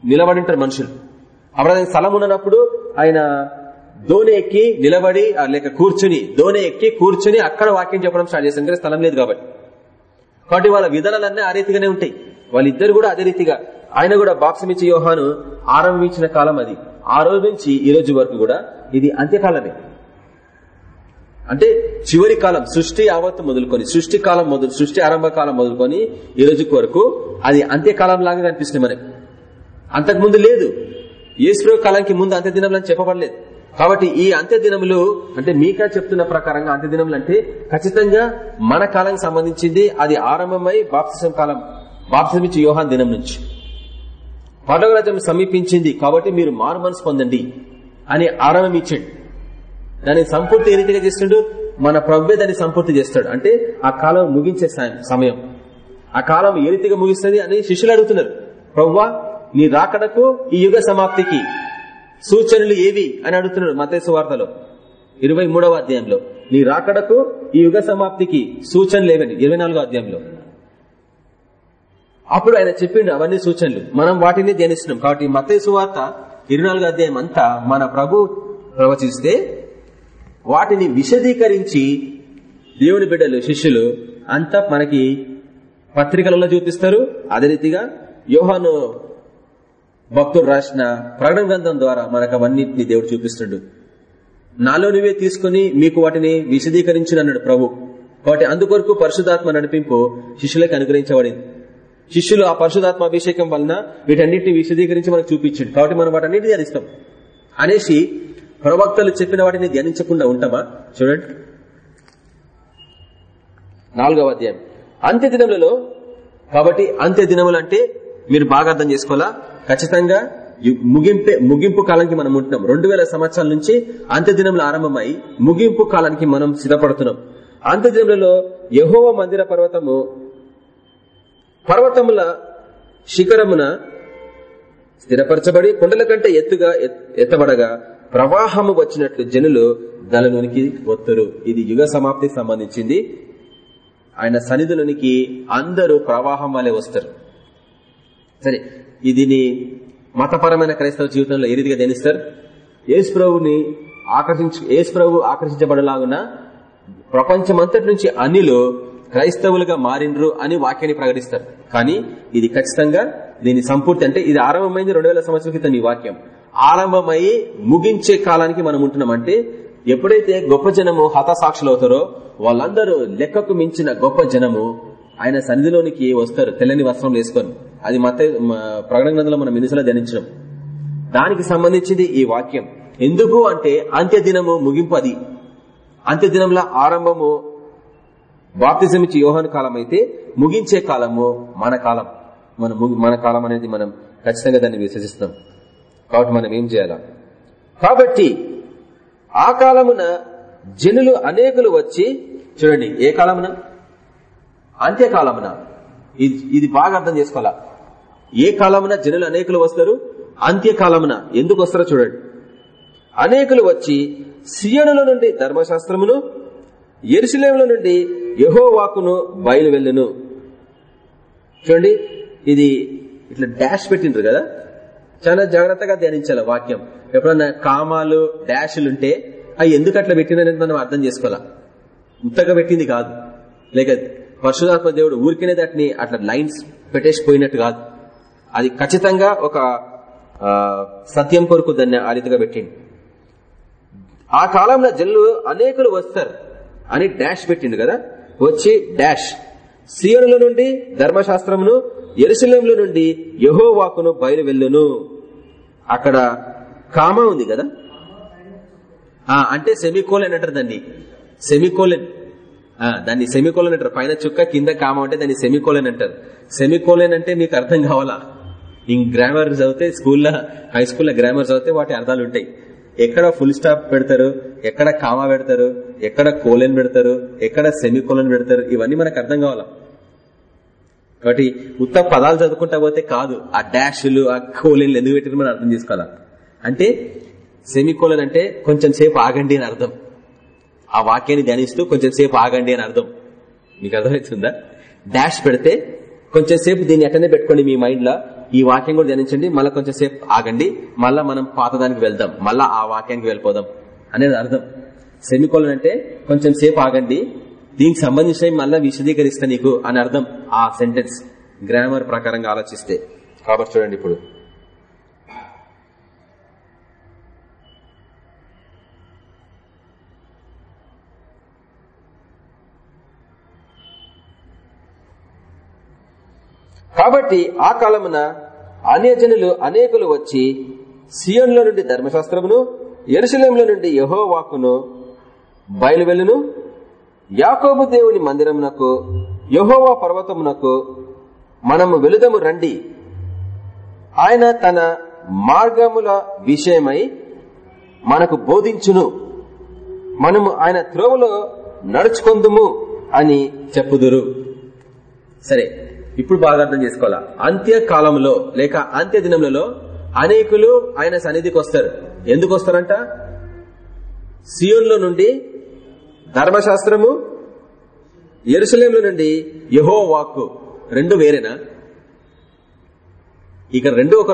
నిలబడి ఉంటారు మనుషులు. అప్పుడు స్థలం ఉన్నప్పుడు ఆయన దోణి ఎక్కి నిలబడి ఆ, లేక కూర్చుని దోణి ఎక్కి కూర్చుని అక్కడ వాక్యం చెప్పడం స్టార్ట్ చేశారు ఎందుకంటే స్థలం లేదు కాబట్టి. కాబట్టి వాళ్ళ విధానాలన్నీ ఆ రీతిగానే ఉంటాయి. వాళ్ళిద్దరు కూడా అదే రీతిగా. ఆయన కూడా బాప్సమిచ్చి యోహాను ఆరంభించిన కాలం అది. ఆ రోజు నుంచి ఈ రోజు వరకు కూడా ఇది అంత్యకాలమే. అంటే చివరి కాలం సృష్టి ఆవత్తు మొదలుకొని సృష్టి కాలం మొదలు సృష్టి ఆరంభ కాలం మొదలుకొని ఈ రోజు వరకు అది అంత్యకాలం లాగా కనిపిస్తుంది మనకి అంతకుముందు లేదు. యేసు కాలానికి ముందు అంత్య దినములు అని చెప్పబడలేదు. కాబట్టి ఈ అంత్య దినములు అంటే మీకా చెప్తున్న ప్రకారంగా అంత్య దినములు అంటే ఖచ్చితంగా మన కాలానికి సంబంధించింది అది ఆరంభమై బాప్తిసం కాలం బాప్తిసం ఇచ్చి యోహాన్ దినం నుంచి. పడవరాజ్యం సమీపించింది కాబట్టి మీరు మారు మనసు పొందండి అని ఆరంభం ఇచ్చాడు. దాన్ని సంపూర్తి ఏ రీతిగా చేస్తుండడు మన ప్రవ్వే దాన్ని సంపూర్తి చేస్తాడు. అంటే ఆ కాలం ముగించే సమయం. ఆ కాలం ఏ రీతిగా ముగిస్తుంది అని శిష్యులు అడుగుతున్నారు. ప్రవ్వా నీ రాకడకు ఈ యుగ సమాప్తికి సూచనలు ఏవి అని అడుగుతున్నాడు మతేసు వార్తలో. ఇరవై మూడవ అధ్యాయంలో. నీ రాకడకు ఈ యుగ సమాప్తికి సూచనలు ఏవని ఇరవై నాలుగో అధ్యాయంలో. అప్పుడు ఆయన చెప్పిండు అవన్నీ సూచనలు. మనం వాటిని ధ్యానిస్తున్నాం. కాబట్టి మతేసు వార్త ఇరవై అధ్యాయం అంతా మన ప్రభు ప్రవచిస్తే వాటిని విశదీకరించి దేవుని బిడ్డలు శిష్యులు అంతా మనకి పత్రికలలో చూపిస్తారు. అదే రీతిగా యోహాను భక్తుడు రాసిన ప్రకటన గ్రంథం ద్వారా మనకు అవన్నిటిని దేవుడు చూపిస్తుండు నాలో నువ్వే తీసుకుని మీకు వాటిని విశదీకరించిన అన్నాడు ప్రభు. కాబట్టి అందుకొరకు పరిశుధాత్మ నడిపింపు శిష్యులకు అనుగ్రహించబడింది. శిష్యులు ఆ పరిశుధాత్మ అభిషేకం వలన వీటన్నిటిని విశదీకరించి మనకు చూపించింది కాబట్టి మనం వాటన్నిటిని ధ్యానిస్తాం. అనేసి ప్రవక్తలు చెప్పిన వాటిని ధ్యానించకుండా ఉంటామా? చూడండి. నాలుగవ అధ్యాయం. అంత్య దినములలో కాబట్టి అంత్య దినములు అంటే మీరు బాగా అర్థం చేసుకోవాలా? ఖచ్చితంగా ముగింపే ముగింపు కాలానికి మనం ఉంటున్నాం. రెండు వేల సంవత్సరాల నుంచి అంత్య ఆరంభమై ముగింపు కాలానికి మనం సిద్ధపడుతున్నాం. అంత్యదినములలో యహోవ మందిర పర్వతము పర్వతముల శిఖరమున స్థిరపరచబడి కొండల కంటే ఎత్తుగా ఎత్- ఎత్తబడగా ప్రవాహము వచ్చినట్లు జనులు దానిలోనికి వత్తురు ఇది యుగ సమాప్తికి సంబంధించింది. ఆయన సన్నిధులనికి అందరూ ప్రవాహం వల్లే వస్తారు. సరే ఇదిని మతపరమైన క్రైస్తవ జీవితంలో ఏ రీతిగా ధ్యానిస్తారు? యేసు ప్రభుని ఆకర్షించు యేసు ప్రభు ఆకర్షించబడలాగున ప్రపంచమంతటి నుంచి అనిలు క్రైస్తవులుగా మారిండ్రు అని వాక్యాన్ని ప్రకటిస్తారు. కానీ ఇది ఖచ్చితంగా దీని సంపూర్తి అంటే ఇది ఆరంభమైంది రెండు వేల సంవత్సరాల క్రితం ఈ వాక్యం. ఆరంభమై ముగించే కాలానికి మనం ఉంటున్నాం అంటే ఎప్పుడైతే గొప్ప జనము హతసాక్షులు అవుతారో వాళ్ళందరూ లెక్కకు మించిన గొప్ప జనము ఆయన సన్నిధిలోనికి వస్తారు తెల్లని వస్త్రం వేసుకొని. అది మత ప్రకటన గ్రంథంలో మనం మినిసలో ధ్యానించడం దానికి సంబంధించింది ఈ వాక్యం. ఎందుకు అంటే అంత్య దినము ముగింపు అది. అంత్య దినంలో ఆరంభము బాప్తిజం ఇచ్చి యోహాను కాలం అయితే ముగించే కాలము మన కాలం. మన ముగి- మన కాలం అనేది మనం ఖచ్చితంగా దాన్ని విశ్వసిస్తాం. కాబట్టి మనం ఏం చేయాలా? కాబట్టి ఆ కాలమున జనులు అనేకులు వచ్చి చూడండి ఏ కాలమున? అంత్యకాలమున. ఇది ఇది బాగా అర్థం చేసుకోవాలా? ఏ కాలమున జనులు అనేకులు వస్తారు? అంత్యకాలమున. ఎందుకు వస్తారో చూడండి. అనేకులు వచ్చి సియనుల నుండి ధర్మశాస్త్రమును ఎరుసలేముల నుండి యహోవాకును బయలు వెళ్ళును చూడండి ఇది ఇట్లా డాష్ పెట్టిండ్రు కదా? చాలా జాగ్రత్తగా ధ్యానించాలి వాక్యం. ఎప్పుడన్నా కామాలు డాష్లు ఉంటే అవి ఎందుకు అట్లా పెట్టిందనేది మనం అర్థం చేసుకోవాలా? ఉత్తగా పెట్టింది కాదు. లేక పరశురాత్మ దేవుడు ఊరికనే దాటిని అట్లా లైన్స్ పెట్టేసిపోయినట్టు కాదు. అది ఖచ్చితంగా ఒక సత్యం కొరకు దాన్ని ఆ రీతిగా పెట్టింది ఆ కాలంలో జల్లు అనేకులు వస్తారు అని డాష్ పెట్టిండు కదా? వచ్చి డాష్. సియోనుల నుండి ధర్మశాస్త్రమును ఎరుసలేంలో నుండి యహోవాకును బయలు వెళ్ళును అక్కడ కామ ఉంది కదా? అంటే సెమికోలెన్ అంటారు దాన్ని. సెమికోలెన్. దాన్ని సెమికోలన్ అంటారు. పైన చుక్క కింద కామ అంటే దాన్ని సెమికోలన్ అంటారు. సెమికోలన్ అంటే మీకు అర్థం కావాలా? ఇంక గ్రామర్ చదివితే స్కూల్లో హై స్కూల్లో గ్రామర్ చదివితే వాటి అర్థాలు ఉంటాయి. ఎక్కడ ఫుల్ స్టాప్ పెడతారు? ఎక్కడ కామా పెడతారు? ఎక్కడ కోలన్ పెడతారు? ఎక్కడ సెమికోలన్ పెడతారు? ఇవన్నీ మనకు అర్థం కావాలా? కాబట్టి ఉత్త పదాలు చదువుకుంటా పోతే కాదు. ఆ డాష్లు ఆ కోలెన్లు ఎందుకు పెట్టారు మనం అర్థం చేసుకోవాలా? అంటే సెమికోలన్ అంటే కొంచెం సేపు ఆగండి అని అర్థం. ఆ వాక్యాన్ని ధ్యానిస్తూ కొంచెం సేపు ఆగండి అని అర్థం. మీకు అర్థమవుతుందా? డాష్ పెడితే కొంచెం సేపు దీన్ని ఎట్టనే పెట్టుకోండి మీ మైండ్లో ఈ వాక్యం కూడా ధ్యానించండి. మళ్ళీ కొంచెం సేపు ఆగండి. మళ్ళా మనం పాతదానికి వెళ్దాం. మళ్ళా ఆ వాక్యానికి వెళ్ళిపోదాం అనేది అర్థం. సెమికోలన్ అంటే కొంచెం సేపు ఆగండి. దీనికి సంబంధించిన మళ్ళీ విశదీకరిస్తా నీకు అని అర్థం ఆ సెంటెన్స్. గ్రామర్ ప్రకారంగా ఆలోచిస్తే. కాబట్టి చూడండి ఇప్పుడు. కాబట్టి ఆ కాలమున అన్యజనులు అనేకులు వచ్చి సియోన్లో నుండి ధర్మశాస్త్రమును ఎరుసలేంలో నుండి యహోవాకును బయలువెలును యాకోబు దేవుని మందిరమునకు యహోవా పర్వతమునకు మనము వెలుదము రండి. ఆయన తన మార్గముల విషయమై మనకు బోధించును. మనము ఆయన త్రోవలో నడుచుకుందుము అని చెప్పుదురు. సరే. ఇప్పుడు బాగా అర్థం చేసుకోవాలా? అంత్యకాలంలో లేక అంత్య దినములలో అనేకులు ఆయన సన్నిధికి వస్తారు. ఎందుకు వస్తారంట? సియోన్లో నుండి ధర్మశాస్త్రము ఎరుసలేంలో నుండి యహో వాక్కు రెండు వేరేనా? ఇక రెండు ఒక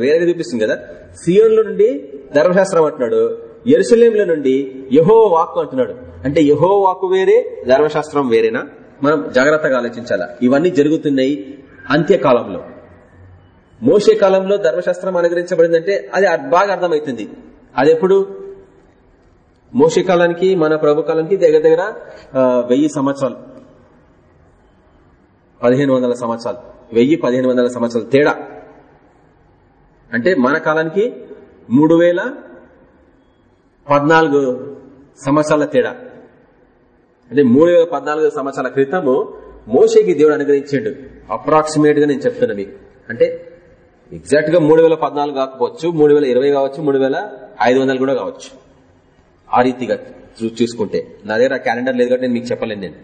వేరే చూపిస్తుంది కదా? సియోన్లో నుండి ధర్మశాస్త్రం అంటున్నాడు. ఎరుసలేంలో నుండి యహో వాక్కు అంటున్నాడు. అంటే యహో వాక్కు వేరే ధర్మశాస్త్రం వేరేనా? మనం జాగ్రత్తగా ఆలోచించాలా? ఇవన్నీ జరుగుతున్నాయి అంత్యకాలంలో. మోసే కాలంలో ధర్మశాస్త్రం అనుగ్రహించబడిందంటే అది బాగా అర్థమవుతుంది. అది ఎప్పుడు మోసే కాలానికి మన ప్రభు కాలానికి దగ్గర దగ్గర వెయ్యి సంవత్సరాలు. పదిహేను వందల సంవత్సరాలు. వెయ్యి పదిహేను వందల సంవత్సరాలు తేడా. అంటే మన కాలానికి మూడు వేల పద్నాలుగు సంవత్సరాల తేడా. అంటే మూడు వేల పద్నాలుగు సంవత్సరాల క్రితము మోసేకి దేవుడు అనుగ్రహించాడు. అప్రాక్సిమేట్గా నేను చెప్తున్నా మీకు. అంటే ఎగ్జాక్ట్గా మూడు వేల పద్నాలుగు కాకపోవచ్చు మూడు వేల ఇరవై కావచ్చు మూడు వేల ఐదు వందలు కూడా కావచ్చు. ఆ రీతిగా చూసుకుంటే. నా దగ్గర క్యాలెండర్ లేదు కాబట్టి నేను మీకు చెప్పలేను నేను.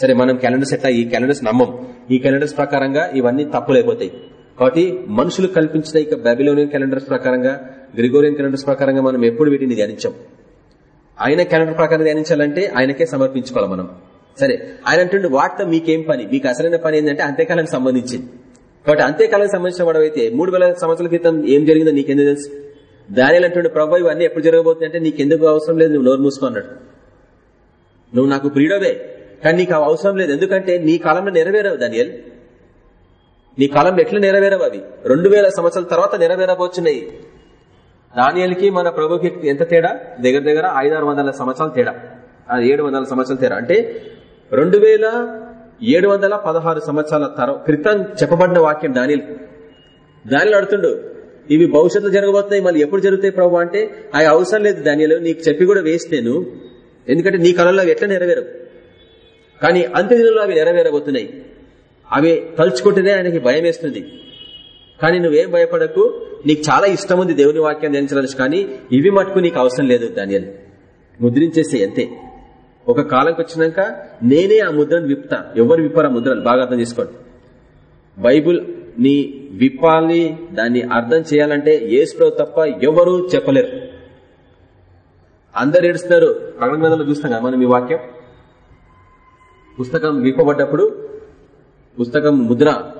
సరే మనం క్యాలెండర్స్ ఎట్లా? ఈ క్యాలెండర్స్ నమ్మం. ఈ క్యాలెండర్స్ ప్రకారంగా ఇవన్నీ తప్పులైపోతాయి కాబట్టి మనుషులు కల్పించిన ఇక బెబిలోనియన్ క్యాలెండర్స్ ప్రకారంగా గ్రిగోరియన్ క్యాలెండర్స్ ప్రకారంగా మనం ఎప్పుడు వీటిని ధ్యానించాం? ఆయన క్యాలెండర్ ప్రకారం ధ్యానించాలంటే ఆయనకే సమర్పించుకోవాలి మనం. సరే ఆయన అంటుండే వాటితో మీకేం పని? మీకు అసలైన పని ఏంటంటే అంత్యకాలానికి సంబంధించింది. కాబట్టి అంత్యకాలానికి సంబంధించిన వాడవైతే మూడు వేల సంవత్సరాల క్రితం ఏం జరిగిందో నీకెందుకు తెలుసు? దానిలో అంటుండే ప్రభావ ఇవన్నీ ఎప్పుడు జరగబోతుంది అంటే నీకెందుకు అవసరం లేదు నువ్వు నోరు మూసుకున్నాడు నువ్వు నాకు ప్రియుడవే కానీ నీకు అవసరం లేదు. ఎందుకంటే నీ కాలంలో నెరవేరవు దానియల్. నీ కాలంలో ఎట్లా నెరవేరవు అవి? రెండు వేల సంవత్సరాల తర్వాత నెరవేరబోచున్నాయి. దానియాలకి మన ప్రభుకి ఎంత తేడా? దగ్గర దగ్గర ఐదారు వందల సంవత్సరాల తేడా. అది ఏడు వందల సంవత్సరాల తేడా. అంటే రెండు వేల ఏడు వందల పదహారు సంవత్సరాల తరం క్రితం చెప్పబడిన వాక్యం దానియల్. దానిలో అడుతుండు ఇవి భవిష్యత్తులో జరగబోతున్నాయి మళ్ళీ ఎప్పుడు జరుగుతాయి ప్రభు? అంటే అవి అవసరం లేదు దానిలో నీకు చెప్పి కూడా వేస్తేను. ఎందుకంటే నీ కళల్లో అవి ఎట్లా నెరవేరవు? కానీ అంత్యదినంలో అవి నెరవేరబోతున్నాయి. అవి తలుచుకుంటేనే ఆయనకి భయం వేస్తుంది. కానీ నువ్వేం భయపడకు. నీకు చాలా ఇష్టం ఉంది దేవుని వాక్యం ధ్యానించడానికి కానీ ఇవి మటుకు నీకు అవసరం లేదు దానియల్ ముద్రించేస్తే అంతే. ఒక కాలంకి వచ్చినాక నేనే ఆ ముద్రను విప్పుతా. ఎవరు విప్పారు ఆ ముద్రలు బాగా అర్థం చేసుకోండి. బైబుల్ నీ విప్పాలి దాన్ని అర్థం చేయాలంటే ఏసులో తప్ప ఎవరు చెప్పలేరు. అందరు ఏడుస్తున్నారు. ప్రకటన గ్రంథంలో చూస్తాం కదా మనం ఈ వాక్యం. పుస్తకం విప్పబడ్డప్పుడు పుస్తకం ముద్ర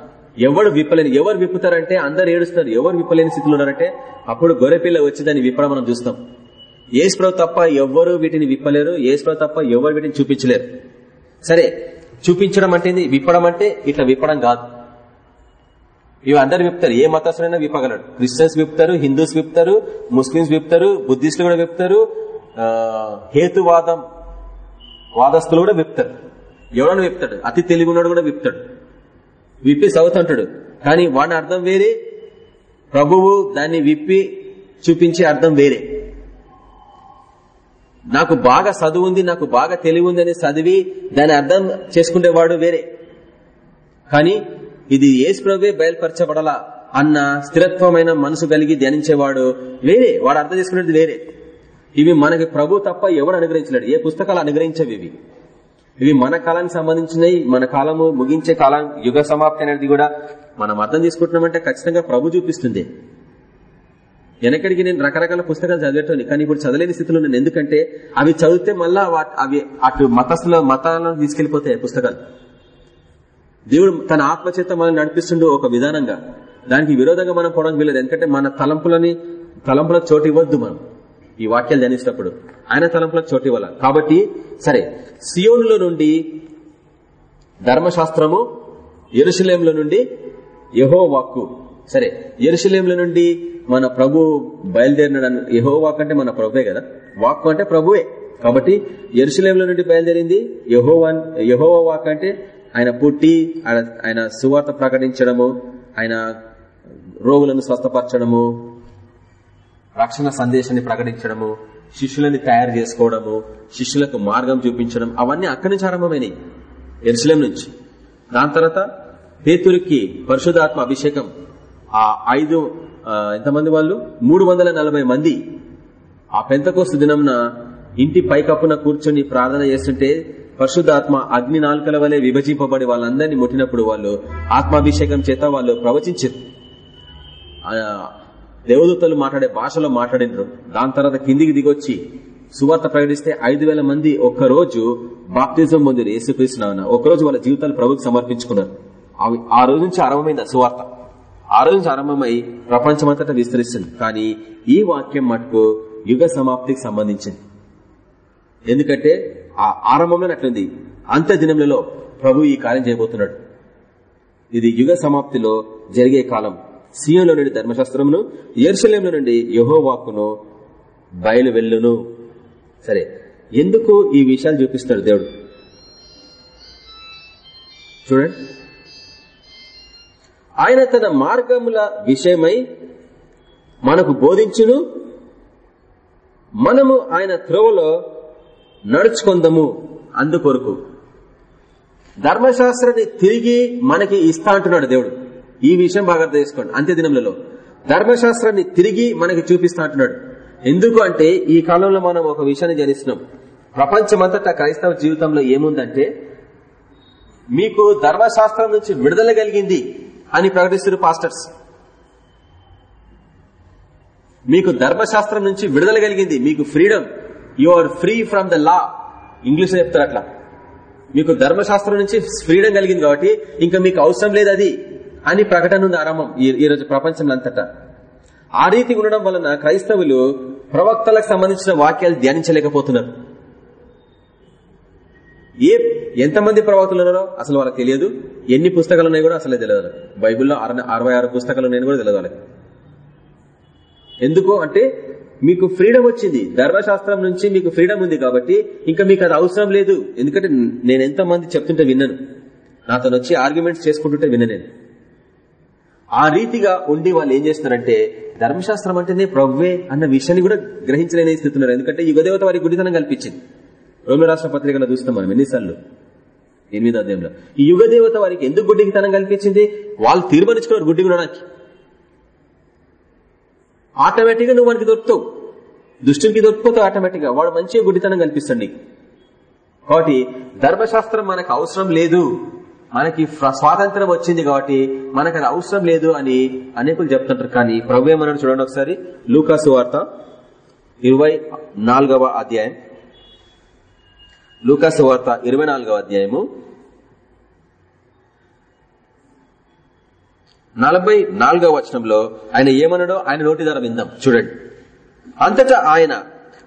ఎవరు విప్పలేని ఎవరు విప్పుతారంటే అందరు ఏడుస్తారు ఎవరు విప్పలేని స్థితిలో ఉన్నారంటే అప్పుడు గొర్రెపిల్ల వచ్చి దాన్ని విప్పడం మనం చూస్తాం. ఏసుప్రభు తప్ప ఎవరు వీటిని విప్పలేరు. ఏసుప్రభు తప్ప ఎవరు వీటిని చూపించలేరు. సరే చూపించడం అంటే విప్పడం అంటే ఇట్లా విప్పడం కాదు. ఇవి అందరు విప్తారు ఏ మతస్థులైనా విప్పగలడు. క్రిస్టియన్స్ విప్తారు హిందూస్ విప్తారు ముస్లింస్ విప్తారు బుద్ధిస్టులు కూడా విప్తారు హేతువాదం వాదస్తులు కూడా విప్తారు ఎవడన్నా విప్తాడు అతి తెలివి ఉన్నాడు కూడా విప్తాడు విప్పి చదువుతుంటాడు కానీ వాడి అర్థం వేరే ప్రభువు దాన్ని విప్పి చూపించే అర్థం వేరే. నాకు బాగా చదువు ఉంది నాకు బాగా తెలివి ఉంది అని చదివి దాని అర్థం చేసుకునేవాడు వేరే. కానీ ఇది ఏసు ప్రభే బయలుపరచబడలా అన్న స్థిరత్వమైన మనసు కలిగి ధ్యానించేవాడు వేరే. వాడు అర్థం చేసుకునేది వేరే. ఇవి మనకి ప్రభు తప్ప ఎవడు అనుగ్రహించలేడు. ఏ పుస్తకాలు అనుగ్రహించవి ఇవి. ఇవి మన కాలానికి సంబంధించినవి మన కాలము ముగించే కాలం యుగ సమాప్తి అనేది కూడా మనం అర్థం చేసుకుంటున్నామంటే ఖచ్చితంగా ప్రభు చూపిస్తుంది. వెనకడికి నేను రకరకాల పుస్తకాలు చదివేటోని కానీ ఇప్పుడు చదవలేని స్థితిలో నేను ఎందుకంటే అవి చదివితే మళ్ళా అవి అటు మతస్థుల మతాలను తీసుకెళ్ళిపోతాయి పుస్తకాలు. దేవుడు తన ఆత్మచేత మనం నడిపిస్తుండే ఒక విధానంగా. దానికి విరోధంగా మనం పోవడం వీలేదు ఎందుకంటే మన తలంపులని తలంపుల చోటు ఇవ్వద్దు మనం. ఈ వాక్యాలు ధ్యానించినప్పుడు ఆయన తలంపులకు చోటు ఇవ్వాల? కాబట్టి సరే సియోనులో నుండి ధర్మశాస్త్రము ఎరుశలేంలో నుండి యహో వాక్కు సరే ఎరుశలేంలో నుండి మన ప్రభు బయలుదేరినాడు యహో వాక్ అంటే మన ప్రభువే కదా? వాక్కు అంటే ప్రభువే. కాబట్టి ఎరుశలేంలో నుండి బయలుదేరింది యహోవన్ యహోవ వాక్ అంటే ఆయన పుట్టి ఆయన సువార్త ప్రకటించడము ఆయన రోగులను స్వస్థపరచడము రక్షణ సందేశాన్ని ప్రకటించడము శిష్యులని తయారు చేసుకోవడము శిష్యులకు మార్గం చూపించడం అవన్నీ అక్కడి నుంచి ఆరంభమైనవి ఎరుసలేం నుంచి. దాని తర్వాత పేతురికి పరిశుధాత్మ అభిషేకం. ఆ ఐదు ఎంతమంది వాళ్ళు? మూడు మంది. ఆ పెంతకోస్తు దినంన ఇంటి పైకప్పున కూర్చొని ప్రార్థన చేస్తుంటే పరిశుద్ధాత్మ అగ్ని నాలుకల వలె విభజింపబడి వాళ్ళందరినీ ముట్టినప్పుడు వాళ్ళు ఆత్మాభిషేకం చేత వాళ్ళు ప్రవచించారు. దేవదూతలు మాట్లాడే భాషలో మాట్లాడినరు. దాని తర్వాత కిందికి దిగొచ్చి సువార్త ప్రకటిస్తే ఐదు వేల మంది ఒక్కరోజు బాప్తిజం పొందిరు యేసుక్రీస్తున్న ఒకరోజు వాళ్ళ జీవితాలు ప్రభుకి సమర్పించుకున్నారు. ఆ రోజు నుంచి ఆరంభమైంది సువార్త. ఆ రోజు నుంచి ఆరంభమై ప్రపంచమంతటా విస్తరిస్తుంది. కానీ ఈ వాక్యం మటుకు యుగ సమాప్తికి సంబంధించింది. ఎందుకంటే ఆ ఆరంభంలో అట్లుంది. అంత్య దినములలో ప్రభు ఈ కార్యం చేయబోతున్నాడు. ఇది యుగ సమాప్తిలో జరిగే కాలం. సీయంలో నుండి ధర్మశాస్త్రమును ఎర్షలేంలో నుండి యహోవాకును బయలు వెళ్ళును సరే ఎందుకు ఈ విషయాలు చూపిస్తాడు దేవుడు? చూడండి. ఆయన తన మార్గముల విషయమై మనకు బోధించును. మనము ఆయన త్రోవలో నడుచుకుందాము అందుకొరకు. ధర్మశాస్త్రాన్ని తిరిగి మనకి ఇస్తా అంటున్నాడు దేవుడు. ఈ విషయం బాగా అర్థం చేసుకోండి. అంత్య దినములలో ధర్మశాస్త్రాన్ని తిరిగి మనకి చూపిస్తా అంటున్నాడు. ఎందుకు అంటే ఈ కాలంలో మనం ఒక విషయాన్ని జనిస్తున్నాం ప్రపంచమంతటా క్రైస్తవ జీవితంలో ఏముందంటే మీకు ధర్మశాస్త్రం నుంచి విడుదల కలిగింది అని ప్రకటిస్తున్నారు పాస్టర్స్. మీకు ధర్మశాస్త్రం నుంచి విడుదల కలిగింది. మీకు freedom. You are free from the law English చెప్తారు అట్లా. మీకు ధర్మశాస్త్రం నుంచి ఫ్రీడమ్ కలిగింది కాబట్టి ఇంకా మీకు అవసరం లేదు అది. అని ప్రకటన ఉంది ఆరంభం ఈ రోజు ప్రపంచం అంతటా ఆ రీతి ఉండడం వలన క్రైస్తవులు ప్రవక్తలకు సంబంధించిన వాక్యాలు ధ్యానించలేకపోతున్నారు. ఏ ఎంతమంది ప్రవక్తలు ఉన్నారో అసలు వాళ్ళకి తెలియదు. ఎన్ని పుస్తకాలు ఉన్నాయి కూడా అసలే తెలియదు బైబిల్లో అరవై ఆరు పుస్తకాలు ఉన్నాయని కూడా తెలియదు వాళ్ళకి ఎందుకు అంటే మీకు ఫ్రీడమ్ వచ్చింది. ధర్మశాస్త్రం నుంచి మీకు ఫ్రీడమ్ ఉంది కాబట్టి ఇంకా మీకు అది అవసరం లేదు. ఎందుకంటే నేను ఎంతమంది చెప్తుంటే విన్నాను. నాతో వచ్చి ఆర్గ్యుమెంట్స్ చేసుకుంటుంటే విన్న నేను. ఆ రీతిగా ఉండి వాళ్ళు ఏం చేస్తున్నారంటే ధర్మశాస్త్రం అంటేనే ప్రవ్వే అన్న విషయాన్ని కూడా గ్రహించలేని స్థితున్నారు ఎందుకంటే యుగదేవత వారికి గుడితనం కల్పించింది. రోమి రాష్ట్ర పత్రికలో చూస్తాం మనం ఎన్నిసార్లు? ఎనిమిదో అధ్యాయంలో. ఈ యుగదేవత వారికి ఎందుకు గుడ్డితనం కల్పించింది? వాళ్ళు తీర్మానించుకున్నారు గుడ్డి గుణానికి. ఆటోమేటిక్గా నువ్వు మనకి దొరుకుతావు. దుష్టునికి దొరికిపోతావు ఆటోమేటిక్గా వాడు మంచిగా గుడ్డితనం కల్పిస్తాడు నీకు. కాబట్టి ధర్మశాస్త్రం మనకు అవసరం లేదు. మనకి స్వాతంత్రం వచ్చింది కాబట్టి మనకు అది అవసరం లేదు అని అనేకులు చెప్తుంటారు. కానీ ప్రభు ఏమన్నాడు చూడండి ఒకసారి. లూకాసు వార్త ఇరవై నాలుగవ అధ్యాయం. లూకాసు వార్త ఇరవై నాలుగవ అధ్యాయము. నలభై నాలుగవ వచనంలో ఆయన ఏమన్నాడో ఆయన నోటి ధర విందాం. చూడండి. అంతటా ఆయన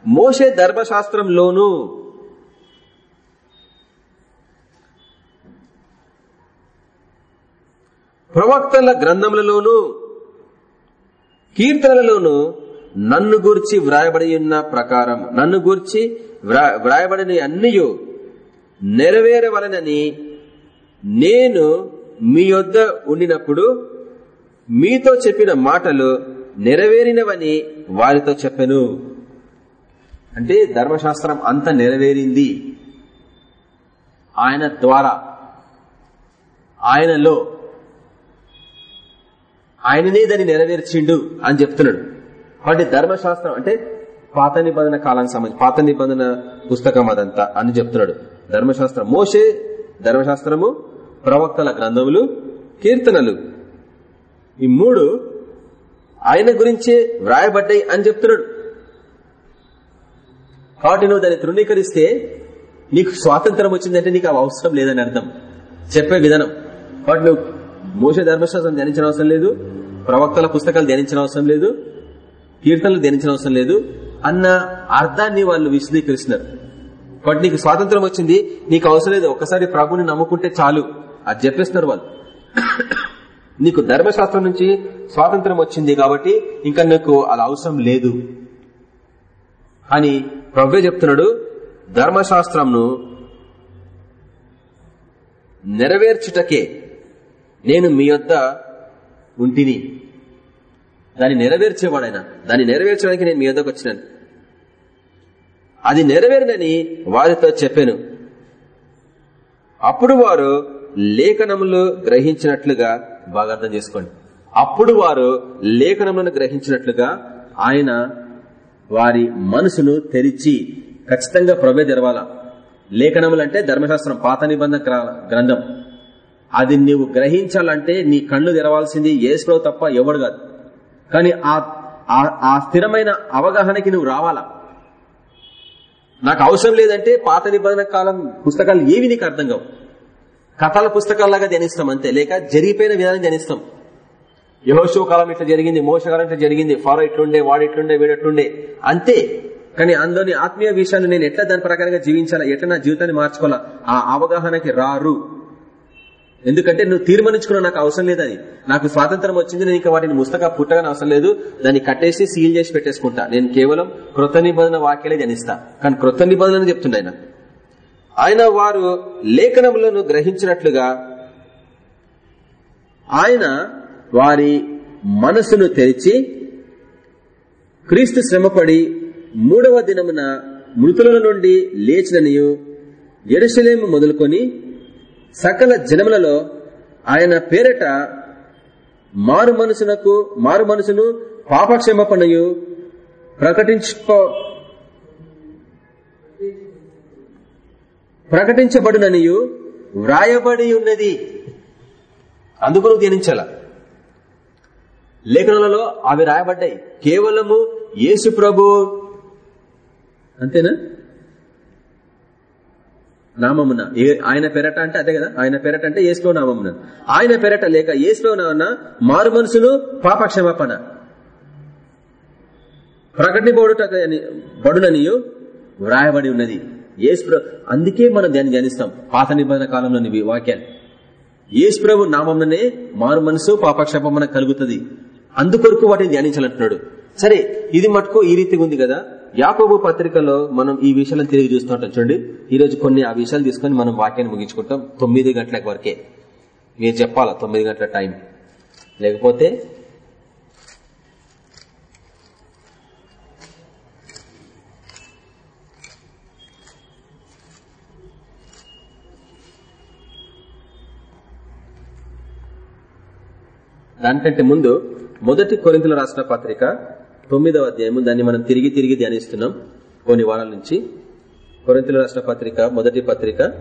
మోసే ధర్మశాస్త్రంలోనూ ప్రవక్తల గ్రంథములలోను కీర్తనలలోను నన్ను గూర్చి వ్రాయబడి ఉన్న ప్రకారం నన్ను గూర్చి వ్రాయబడిన అన్నయు నెరవేరవలనని నేను మీ యొద్ద ఉండినప్పుడు మీతో చెప్పిన మాటలు నెరవేరినవని వారితో చెప్పను. అంటే ధర్మశాస్త్రం అంత నెరవేరింది. ఆయన ద్వారా ఆయనలో ఆయననే దాన్ని నెరవేర్చిండు అని చెప్తున్నాడు. కాబట్టి ధర్మశాస్త్రం అంటే పాత నిబంధన కాలానికి సంబంధించి పాత నిబంధన పుస్తకం అదంతా అని చెప్తున్నాడు. ధర్మశాస్త్రం మోసే ధర్మశాస్త్రము ప్రవక్తల గ్రంథములు కీర్తనలు. ఈ మూడు ఆయన గురించే వ్రాయబడ్డాయి అని చెప్తున్నాడు. కాబట్టి నువ్వు దాన్ని తృణీకరిస్తే నీకు స్వాతంత్రం వచ్చిందంటే నీకు అవి అవసరం లేదని అర్థం. చెప్పే విధానం. కాబట్టి నువ్వు మోస ధర్మశాస్త్రం ధ్యానించిన అవసరం లేదు. ప్రవక్తల పుస్తకాలు ధ్యానించిన అవసరం లేదు. కీర్తనలు ధ్యానించిన అవసరం లేదు. అన్న అర్థాన్ని వాళ్ళు విశదీకరిస్తున్నారు. కాబట్టి నీకు స్వాతంత్రం వచ్చింది. నీకు అవసరం లేదు. ఒక్కసారి ప్రభుని నమ్ముకుంటే చాలు అది చెప్పేస్తున్నారు వాళ్ళు. నీకు ధర్మశాస్త్రం నుంచి స్వాతంత్రం వచ్చింది కాబట్టి ఇంకా నీకు అలా అవసరం లేదు. అని ప్రభు చెప్తున్నాడు. ధర్మశాస్త్రంను నెరవేర్చుటకే నేను మీ యొద్ద ఉంటిని. దాన్ని నెరవేర్చేవాడైనా. దాన్ని నెరవేర్చడానికి నేను మీ యొద్దకు వచ్చినాను. అది నెరవేరినని వారితో చెప్పాను. అప్పుడు వారు లేఖనములు గ్రహించినట్లుగా బాగా అర్థం చేసుకోండి. అప్పుడు వారు లేఖనములను గ్రహించినట్లుగా ఆయన వారి మనసును తెరిచి ఖచ్చితంగా ప్రభే తెరవాల. లేఖనములు అంటే ధర్మశాస్త్రం పాత నిబంధన గ్రంథం. అది నువ్వు గ్రహించాలంటే నీ కళ్ళు తెరవాల్సింది ఏసులో తప్ప ఎవడు కాదు. కానీ ఆ స్థిరమైన అవగాహనకి నువ్వు రావాలా? నాకు అవసరం లేదంటే పాత నిబంధన కాలం పుస్తకాలు ఏవి నీకు అర్థం కావు. కథల పుస్తకాల్లాగా ధ్యానిస్తాం అంతే. లేక జరిగిపోయిన విధానం ధ్యానిస్తాం. యహోశివ కాలం ఇట్లా జరిగింది మోసకాలం ఇట్లా జరిగింది ఫారో ఇట్లుండే వాడు ఇట్లుండే వీడట్లుండే అంతే. కానీ అందులోని ఆత్మీయ విషయాలు నేను ఎట్లా దాని ప్రకారంగా జీవించాలా? ఎట్లా నా జీవితాన్ని మార్చుకోవాలా? ఆ అవగాహనకి రారు. ఎందుకంటే నువ్వు తీర్మానించుకున్న నాకు అవసరం లేదని నాకు స్వాతంత్రం వచ్చింది నేను ఇంకా వాటిని ముస్తగా పుట్టగానే అవసరం లేదు. దాన్ని కట్టేసి సీల్ చేసి పెట్టేసుకుంటా. నేను కేవలం కృత నిబంధన వాక్యాలే జనిస్తా కానీ కృత నిబంధన చెప్తుండే ఆయన. ఆయన వారు లేఖనములను గ్రహించినట్లుగా ఆయన వారి మనసును తెరిచి క్రీస్తు శ్రమపడి మూడవ దినమున మృతుల నుండి లేచిననియు ఎరుసలేము మొదలుకొని సకల జనములలో ఆయన పేరట మారు మనసునకు మారు మనసును పాపక్షమపణయు ప్రకటించుకో ప్రకటించబడుననియు వ్రాయబడి ఉన్నది అందుకు నువ్వు ధ్యానించాల. లేఖనాలలో అవి రాయబడ్డాయి. కేవలము యేసు ప్రభు అంతేనా? నామమున. ఆయన పెరట అంటే అదే కదా? ఆయన పెరట అంటే ఏసులో నామమున. ఆయన పెరట లేక ఏసులో నామన మారు మనసును పాపక్షమాపణ. ప్రకటింపబడుట బడుననియు వ్రాయబడి ఉన్నది. ఏసు అందుకే మనం దాన్ని ధ్యానిస్తాం. పాత నిబంధన కాలంలోని వాక్యాలు. ఏసు ప్రభు నామంలోనే మారు మనసు పాపక్షేపం కలుగుతుంది. అందుకొరకు వాటిని ధ్యానించాలంటున్నాడు. సరే ఇది మటుకు ఈ రీతిగా ఉంది కదా? యాకోబు పత్రికలో మనం ఈ విషయాలను తిరిగి చూస్తుంటాం చూడండి ఈ రోజు కొన్ని ఆ విషయాలు తీసుకొని మనం వాక్యాన్ని ముగించుకుంటాం. తొమ్మిది గంటల వరకే. మీరు చెప్పాలా తొమ్మిది గంటల టైం? లేకపోతే దానికంటే ముందు మొదటి కొరింతలు రాసిన పత్రిక తొమ్మిదవ అధ్యాయము. దాన్ని మనం తిరిగి తిరిగి ధ్యానిస్తున్నాం. కొన్ని వారాల నుంచి. కొరింతలు రాష్ట్ర పత్రిక మొదటి పత్రిక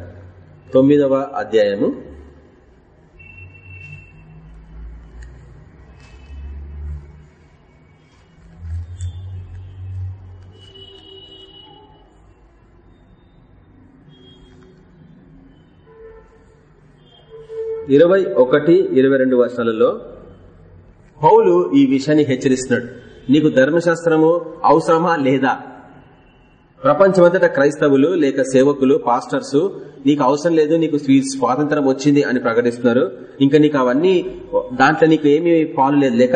తొమ్మిదవ అధ్యాయము. ఇరవై ఒకటి ఇరవై రెండు వర్షాలలో పౌలు ఈ విషయాన్ని హెచ్చరిస్తున్నాడు. నీకు ధర్మశాస్త్రము అవసరమా లేదా? ప్రపంచమంతటా క్రైస్తవులు లేక సేవకులు పాస్టర్స్ నీకు అవసరం లేదు నీకు స్వాతంత్రం వచ్చింది అని ప్రకటిస్తున్నారు. ఇంకా నీకు అవన్నీ దాంట్లో నీకు ఏమి పాలు లేదు. లేక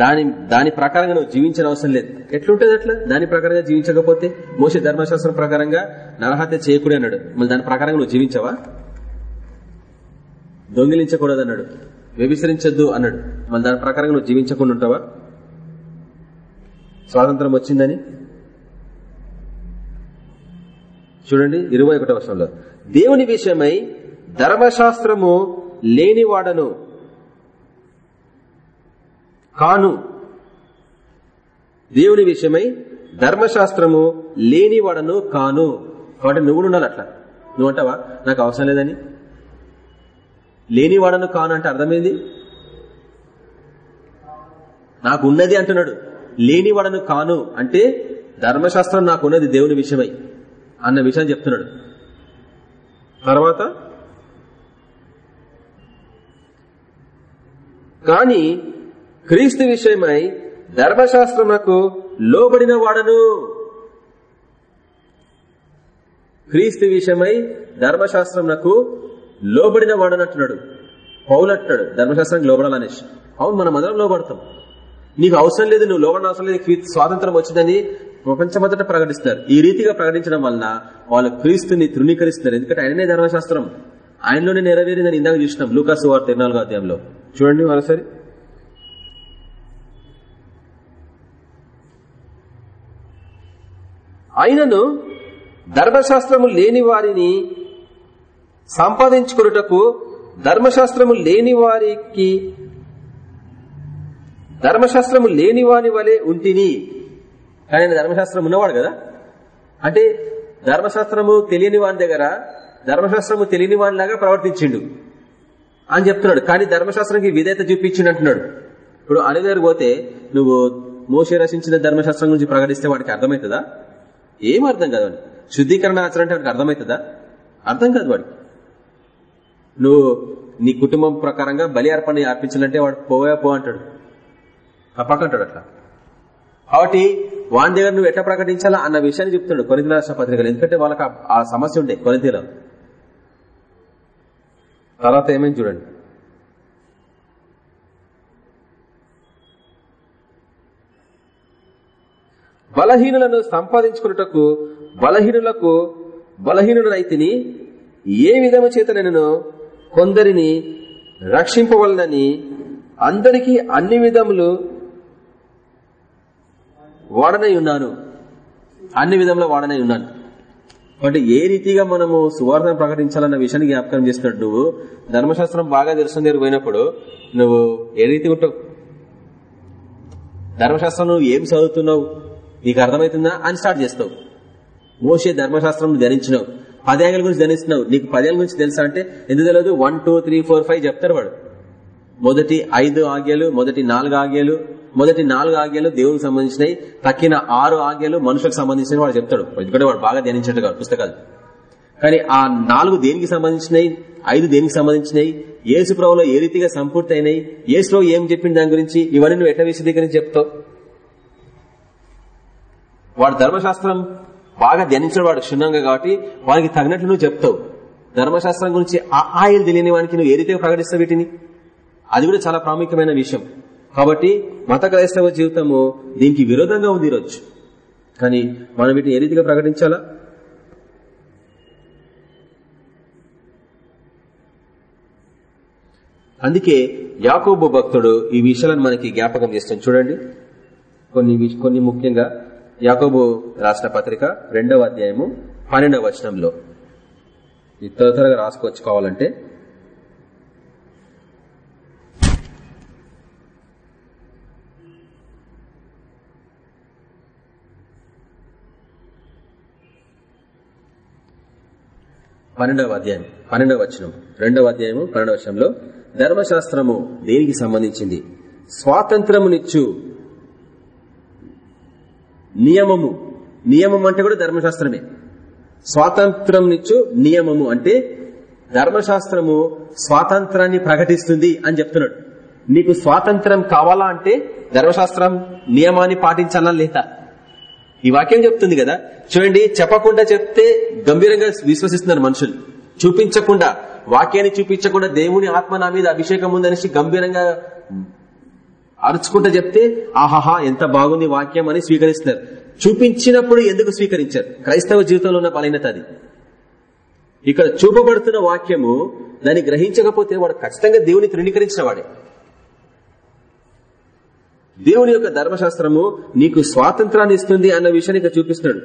దాని దాని ప్రకారంగా నువ్వు జీవించిన అవసరం లేదు. ఎట్లుంటది అట్లా? దాని ప్రకారంగా జీవించకపోతే? మోసే ధర్మశాస్త్రం ప్రకారంగా నరహత్య చేయకూడదు అన్నాడు. మళ్ళీ దాని ప్రకారంగా నువ్వు జీవించవా? దొంగిలించకూడదు అన్నాడు. వ్యభిసరించద్దు అన్నాడు. మళ్ళీ దాని ప్రకారంగా నువ్వు జీవించకుండా ఉంటావా? స్వాతంత్రం వచ్చిందని? చూడండి ఇరవై ఒకటో వర్షంలో. దేవుని విషయమై ధర్మశాస్త్రము లేనివాడను కాను. దేవుని విషయమై ధర్మశాస్త్రము లేనివాడను కాను. కాబట్టి నువ్వు ఉండాలి అట్లా నువ్వు అంటావా నాకు అవసరం లేదని. లేనివాడను కాను అంటే అర్థమైంది? నాకు ఉన్నది అంటున్నాడు. లేనివాడను కాను అంటే ధర్మశాస్త్రం నాకు ఉన్నది దేవుని విషయమై అన్న విషయం చెప్తున్నాడు. తర్వాత కాని క్రీస్తు విషయమై ధర్మశాస్త్రమునకు లోబడిన వాడను క్రీస్తు విషయమై ధర్మశాస్త్రమునకు లోబడిన వాడనట్టున్నాడు అంటున్నాడు ధర్మశాస్త్రానికి లోబడాలనేసి. అవును మనం అందరం లోబడతాం. నీకు అవసరం లేదు నువ్వు లోబడిన అవసరం లేదు స్వాతంత్రం వచ్చిందని ప్రపంచమంతట ప్రకటిస్తారు ఈ రీతిగా ప్రకటించడం వలన వాళ్ళు క్రీస్తుని తృణీకరిస్తున్నారు. ఎందుకంటే ఆయననే ధర్మశాస్త్రం. ఆయనలోనే నెరవేరిందని ఇందాక చూసినాం. లూకాసు వార్త ఇరవై నాలుగో అధ్యాయంలో. చూడండి మరోసారి. అయినను ధర్మశాస్త్రము లేని వారిని సంపాదించుకున్నటకు ధర్మశాస్త్రము లేని వారికి ధర్మశాస్త్రము లేని వాని వలె ఉంటిని. కానీ ఆయన ధర్మశాస్త్రం ఉన్నవాడు కదా? అంటే ధర్మశాస్త్రము తెలియని వాని దగ్గర ధర్మశాస్త్రము తెలియని వానిలాగా ప్రవర్తించిండు అని చెప్తున్నాడు. కానీ ధర్మశాస్త్రంకి విధేయత చూపించిండు అంటున్నాడు. ఇప్పుడు అనే దగ్గర పోతే నువ్వు మోసే రచించిన ధర్మశాస్త్రం గురించి ప్రకటిస్తే వాడికి అర్థమవుతుందా? ఏం అర్థం కాదు వాడికి. శుద్ధీకరణ ఆచరణ అంటే వాడికి అర్థమవుతుందా? అర్థం కాదు వాడికి. నువ్వు నీ కుటుంబం ప్రకారంగా బలి అర్పణ అర్పించాలంటే వాడు పోవా పో అంటాడు. తప్పకంటాడు అట్లా. కాబట్టి వాని దగ్గర నువ్వు ఎట్లా ప్రకటించాలా అన్న విషయాన్ని చెప్తున్నాడు కొరింత రాష్ట్ర పత్రికలు. ఎందుకంటే వాళ్ళకి ఆ- సమస్య ఉండే కొరింతలో. తర్వాత ఏమైంది చూడండి. బలహీనులను సంపాదించుకున్నటకు బలహీనులకు బలహీనుడనైతిని ఏ విధము చేత నేను కొందరిని రక్షింపవలనని అందరికీ అన్ని విధములు వాడనై ఉన్నాను. అన్ని విధంలో వాడనై ఉన్నాను. అంటే ఏ రీతిగా మనము సువార్థను ప్రకటించాలన్న విషయాన్ని జ్ఞాపకం చేస్తున్నాడు నువ్వు ధర్మశాస్త్రం బాగా తెలుసుకుని దగ్గర పోయినప్పుడు నువ్వు ఏ రీతి ఉంటావు? ధర్మశాస్త్రం నువ్వు ఏం చదువుతున్నావు? నీకు అర్థమవుతుందా అని స్టార్ట్ చేస్తావు. మోసే ధర్మశాస్త్రం ధరించినావు పదేళ్ళ గురించి ధరిస్తున్నావు నీకు పదేళ్ళ గురించి తెలుసా అంటే ఎందుకు తెలియదు? One two three four five చెప్తారు వాడు. మొదటి ఐదు ఆజ్ఞలు మొదటి నాలుగు ఆజ్ఞలు మొదటి నాలుగు ఆజ్ఞలు దేవునికి సంబంధించినవి. తక్కిన ఆరు ఆజ్ఞలు మనుషులకు సంబంధించిన వాడు చెప్తాడు. ఎందుకంటే వాడు బాగా ధ్యానించట్టు పుస్తకాలు. కానీ ఆ నాలుగు దేనికి సంబంధించినవి? ఐదు దేనికి సంబంధించినవి? ఏసు ప్రభులో ఏ రీతిగా సంపూర్తి అయినాయి ఏసులో ఏం చెప్పింది దాని గురించి? ఇవన్నీ నువ్వు ఎట్లా విశదీకరించి చెప్తావు? వాడు ధర్మశాస్త్రం బాగా ధ్యానించిన వాడు క్షుణ్ణంగా కాబట్టి వానికి తగినట్లు నువ్వు చెప్తావు. ధర్మశాస్త్రం గురించి ఆ ఆయిల్ తెలియని వానికి నువ్వు ఏ రీతిగా ప్రకటిస్తావు వీటిని? అది కూడా చాలా ప్రాముఖ్యమైన విషయం. కాబట్టి మత క్రైస్తవ జీవితము దీనికి విరోధంగా ఉంది ఈరోజు. కానీ మనం వీటిని ఏ రీతిగా ప్రకటించాలా? అందుకే యాకోబు భక్తుడు ఈ విషయాలను మనకి జ్ఞాపకం చేస్తాం చూడండి. కొన్ని కొన్ని ముఖ్యంగా యాకోబు రాసిన పత్రిక రెండవ అధ్యాయము పన్నెండవ వచనంలో. ఇది త్వర త్వరగా రాసుకోవచ్చు కావాలంటే. పన్నెండవ అధ్యాయం పన్నెండవ వచనం. రెండవ అధ్యాయము పన్నెండవ వచనంలో ధర్మశాస్త్రము దేనికి సంబంధించింది? స్వాతంత్రమునిచ్చు నియమము. నియమం అంటే కూడా ధర్మశాస్త్రమే. స్వాతంత్రంనిచ్చు నియమము అంటే ధర్మశాస్త్రము స్వాతంత్రాన్ని ప్రకటిస్తుంది అని చెప్తున్నాడు. నీకు స్వాతంత్రం కావాలా అంటే ధర్మశాస్త్రం నియమాన్ని పాటించాలా లేదా? ఈ వాక్యం చెప్తుంది కదా? చూడండి చెప్పకుండా చెప్తే గంభీరంగా విశ్వసిస్తున్నారు మనుషులు. చూపించకుండా వాక్యాన్ని చూపించకుండా దేవుని ఆత్మ నా మీద అభిషేకం ఉందనేసి గంభీరంగా అరుచుకుంటూ చెప్తే ఆహాహా ఎంత బాగుంది వాక్యం అని స్వీకరిస్తున్నారు. చూపించినప్పుడు ఎందుకు స్వీకరించారు? క్రైస్తవ జీవితంలో ఉన్న బలహీనత అది. ఇక్కడ చూపబడుతున్న వాక్యము దాన్ని గ్రహించకపోతే వాడు ఖచ్చితంగా దేవుని తృణీకరించిన వాడే. దేవుని యొక్క ధర్మశాస్త్రము నీకు స్వాతంత్రాన్ని ఇస్తుంది అన్న విషయాన్ని ఇక్కడ చూపిస్తున్నాడు.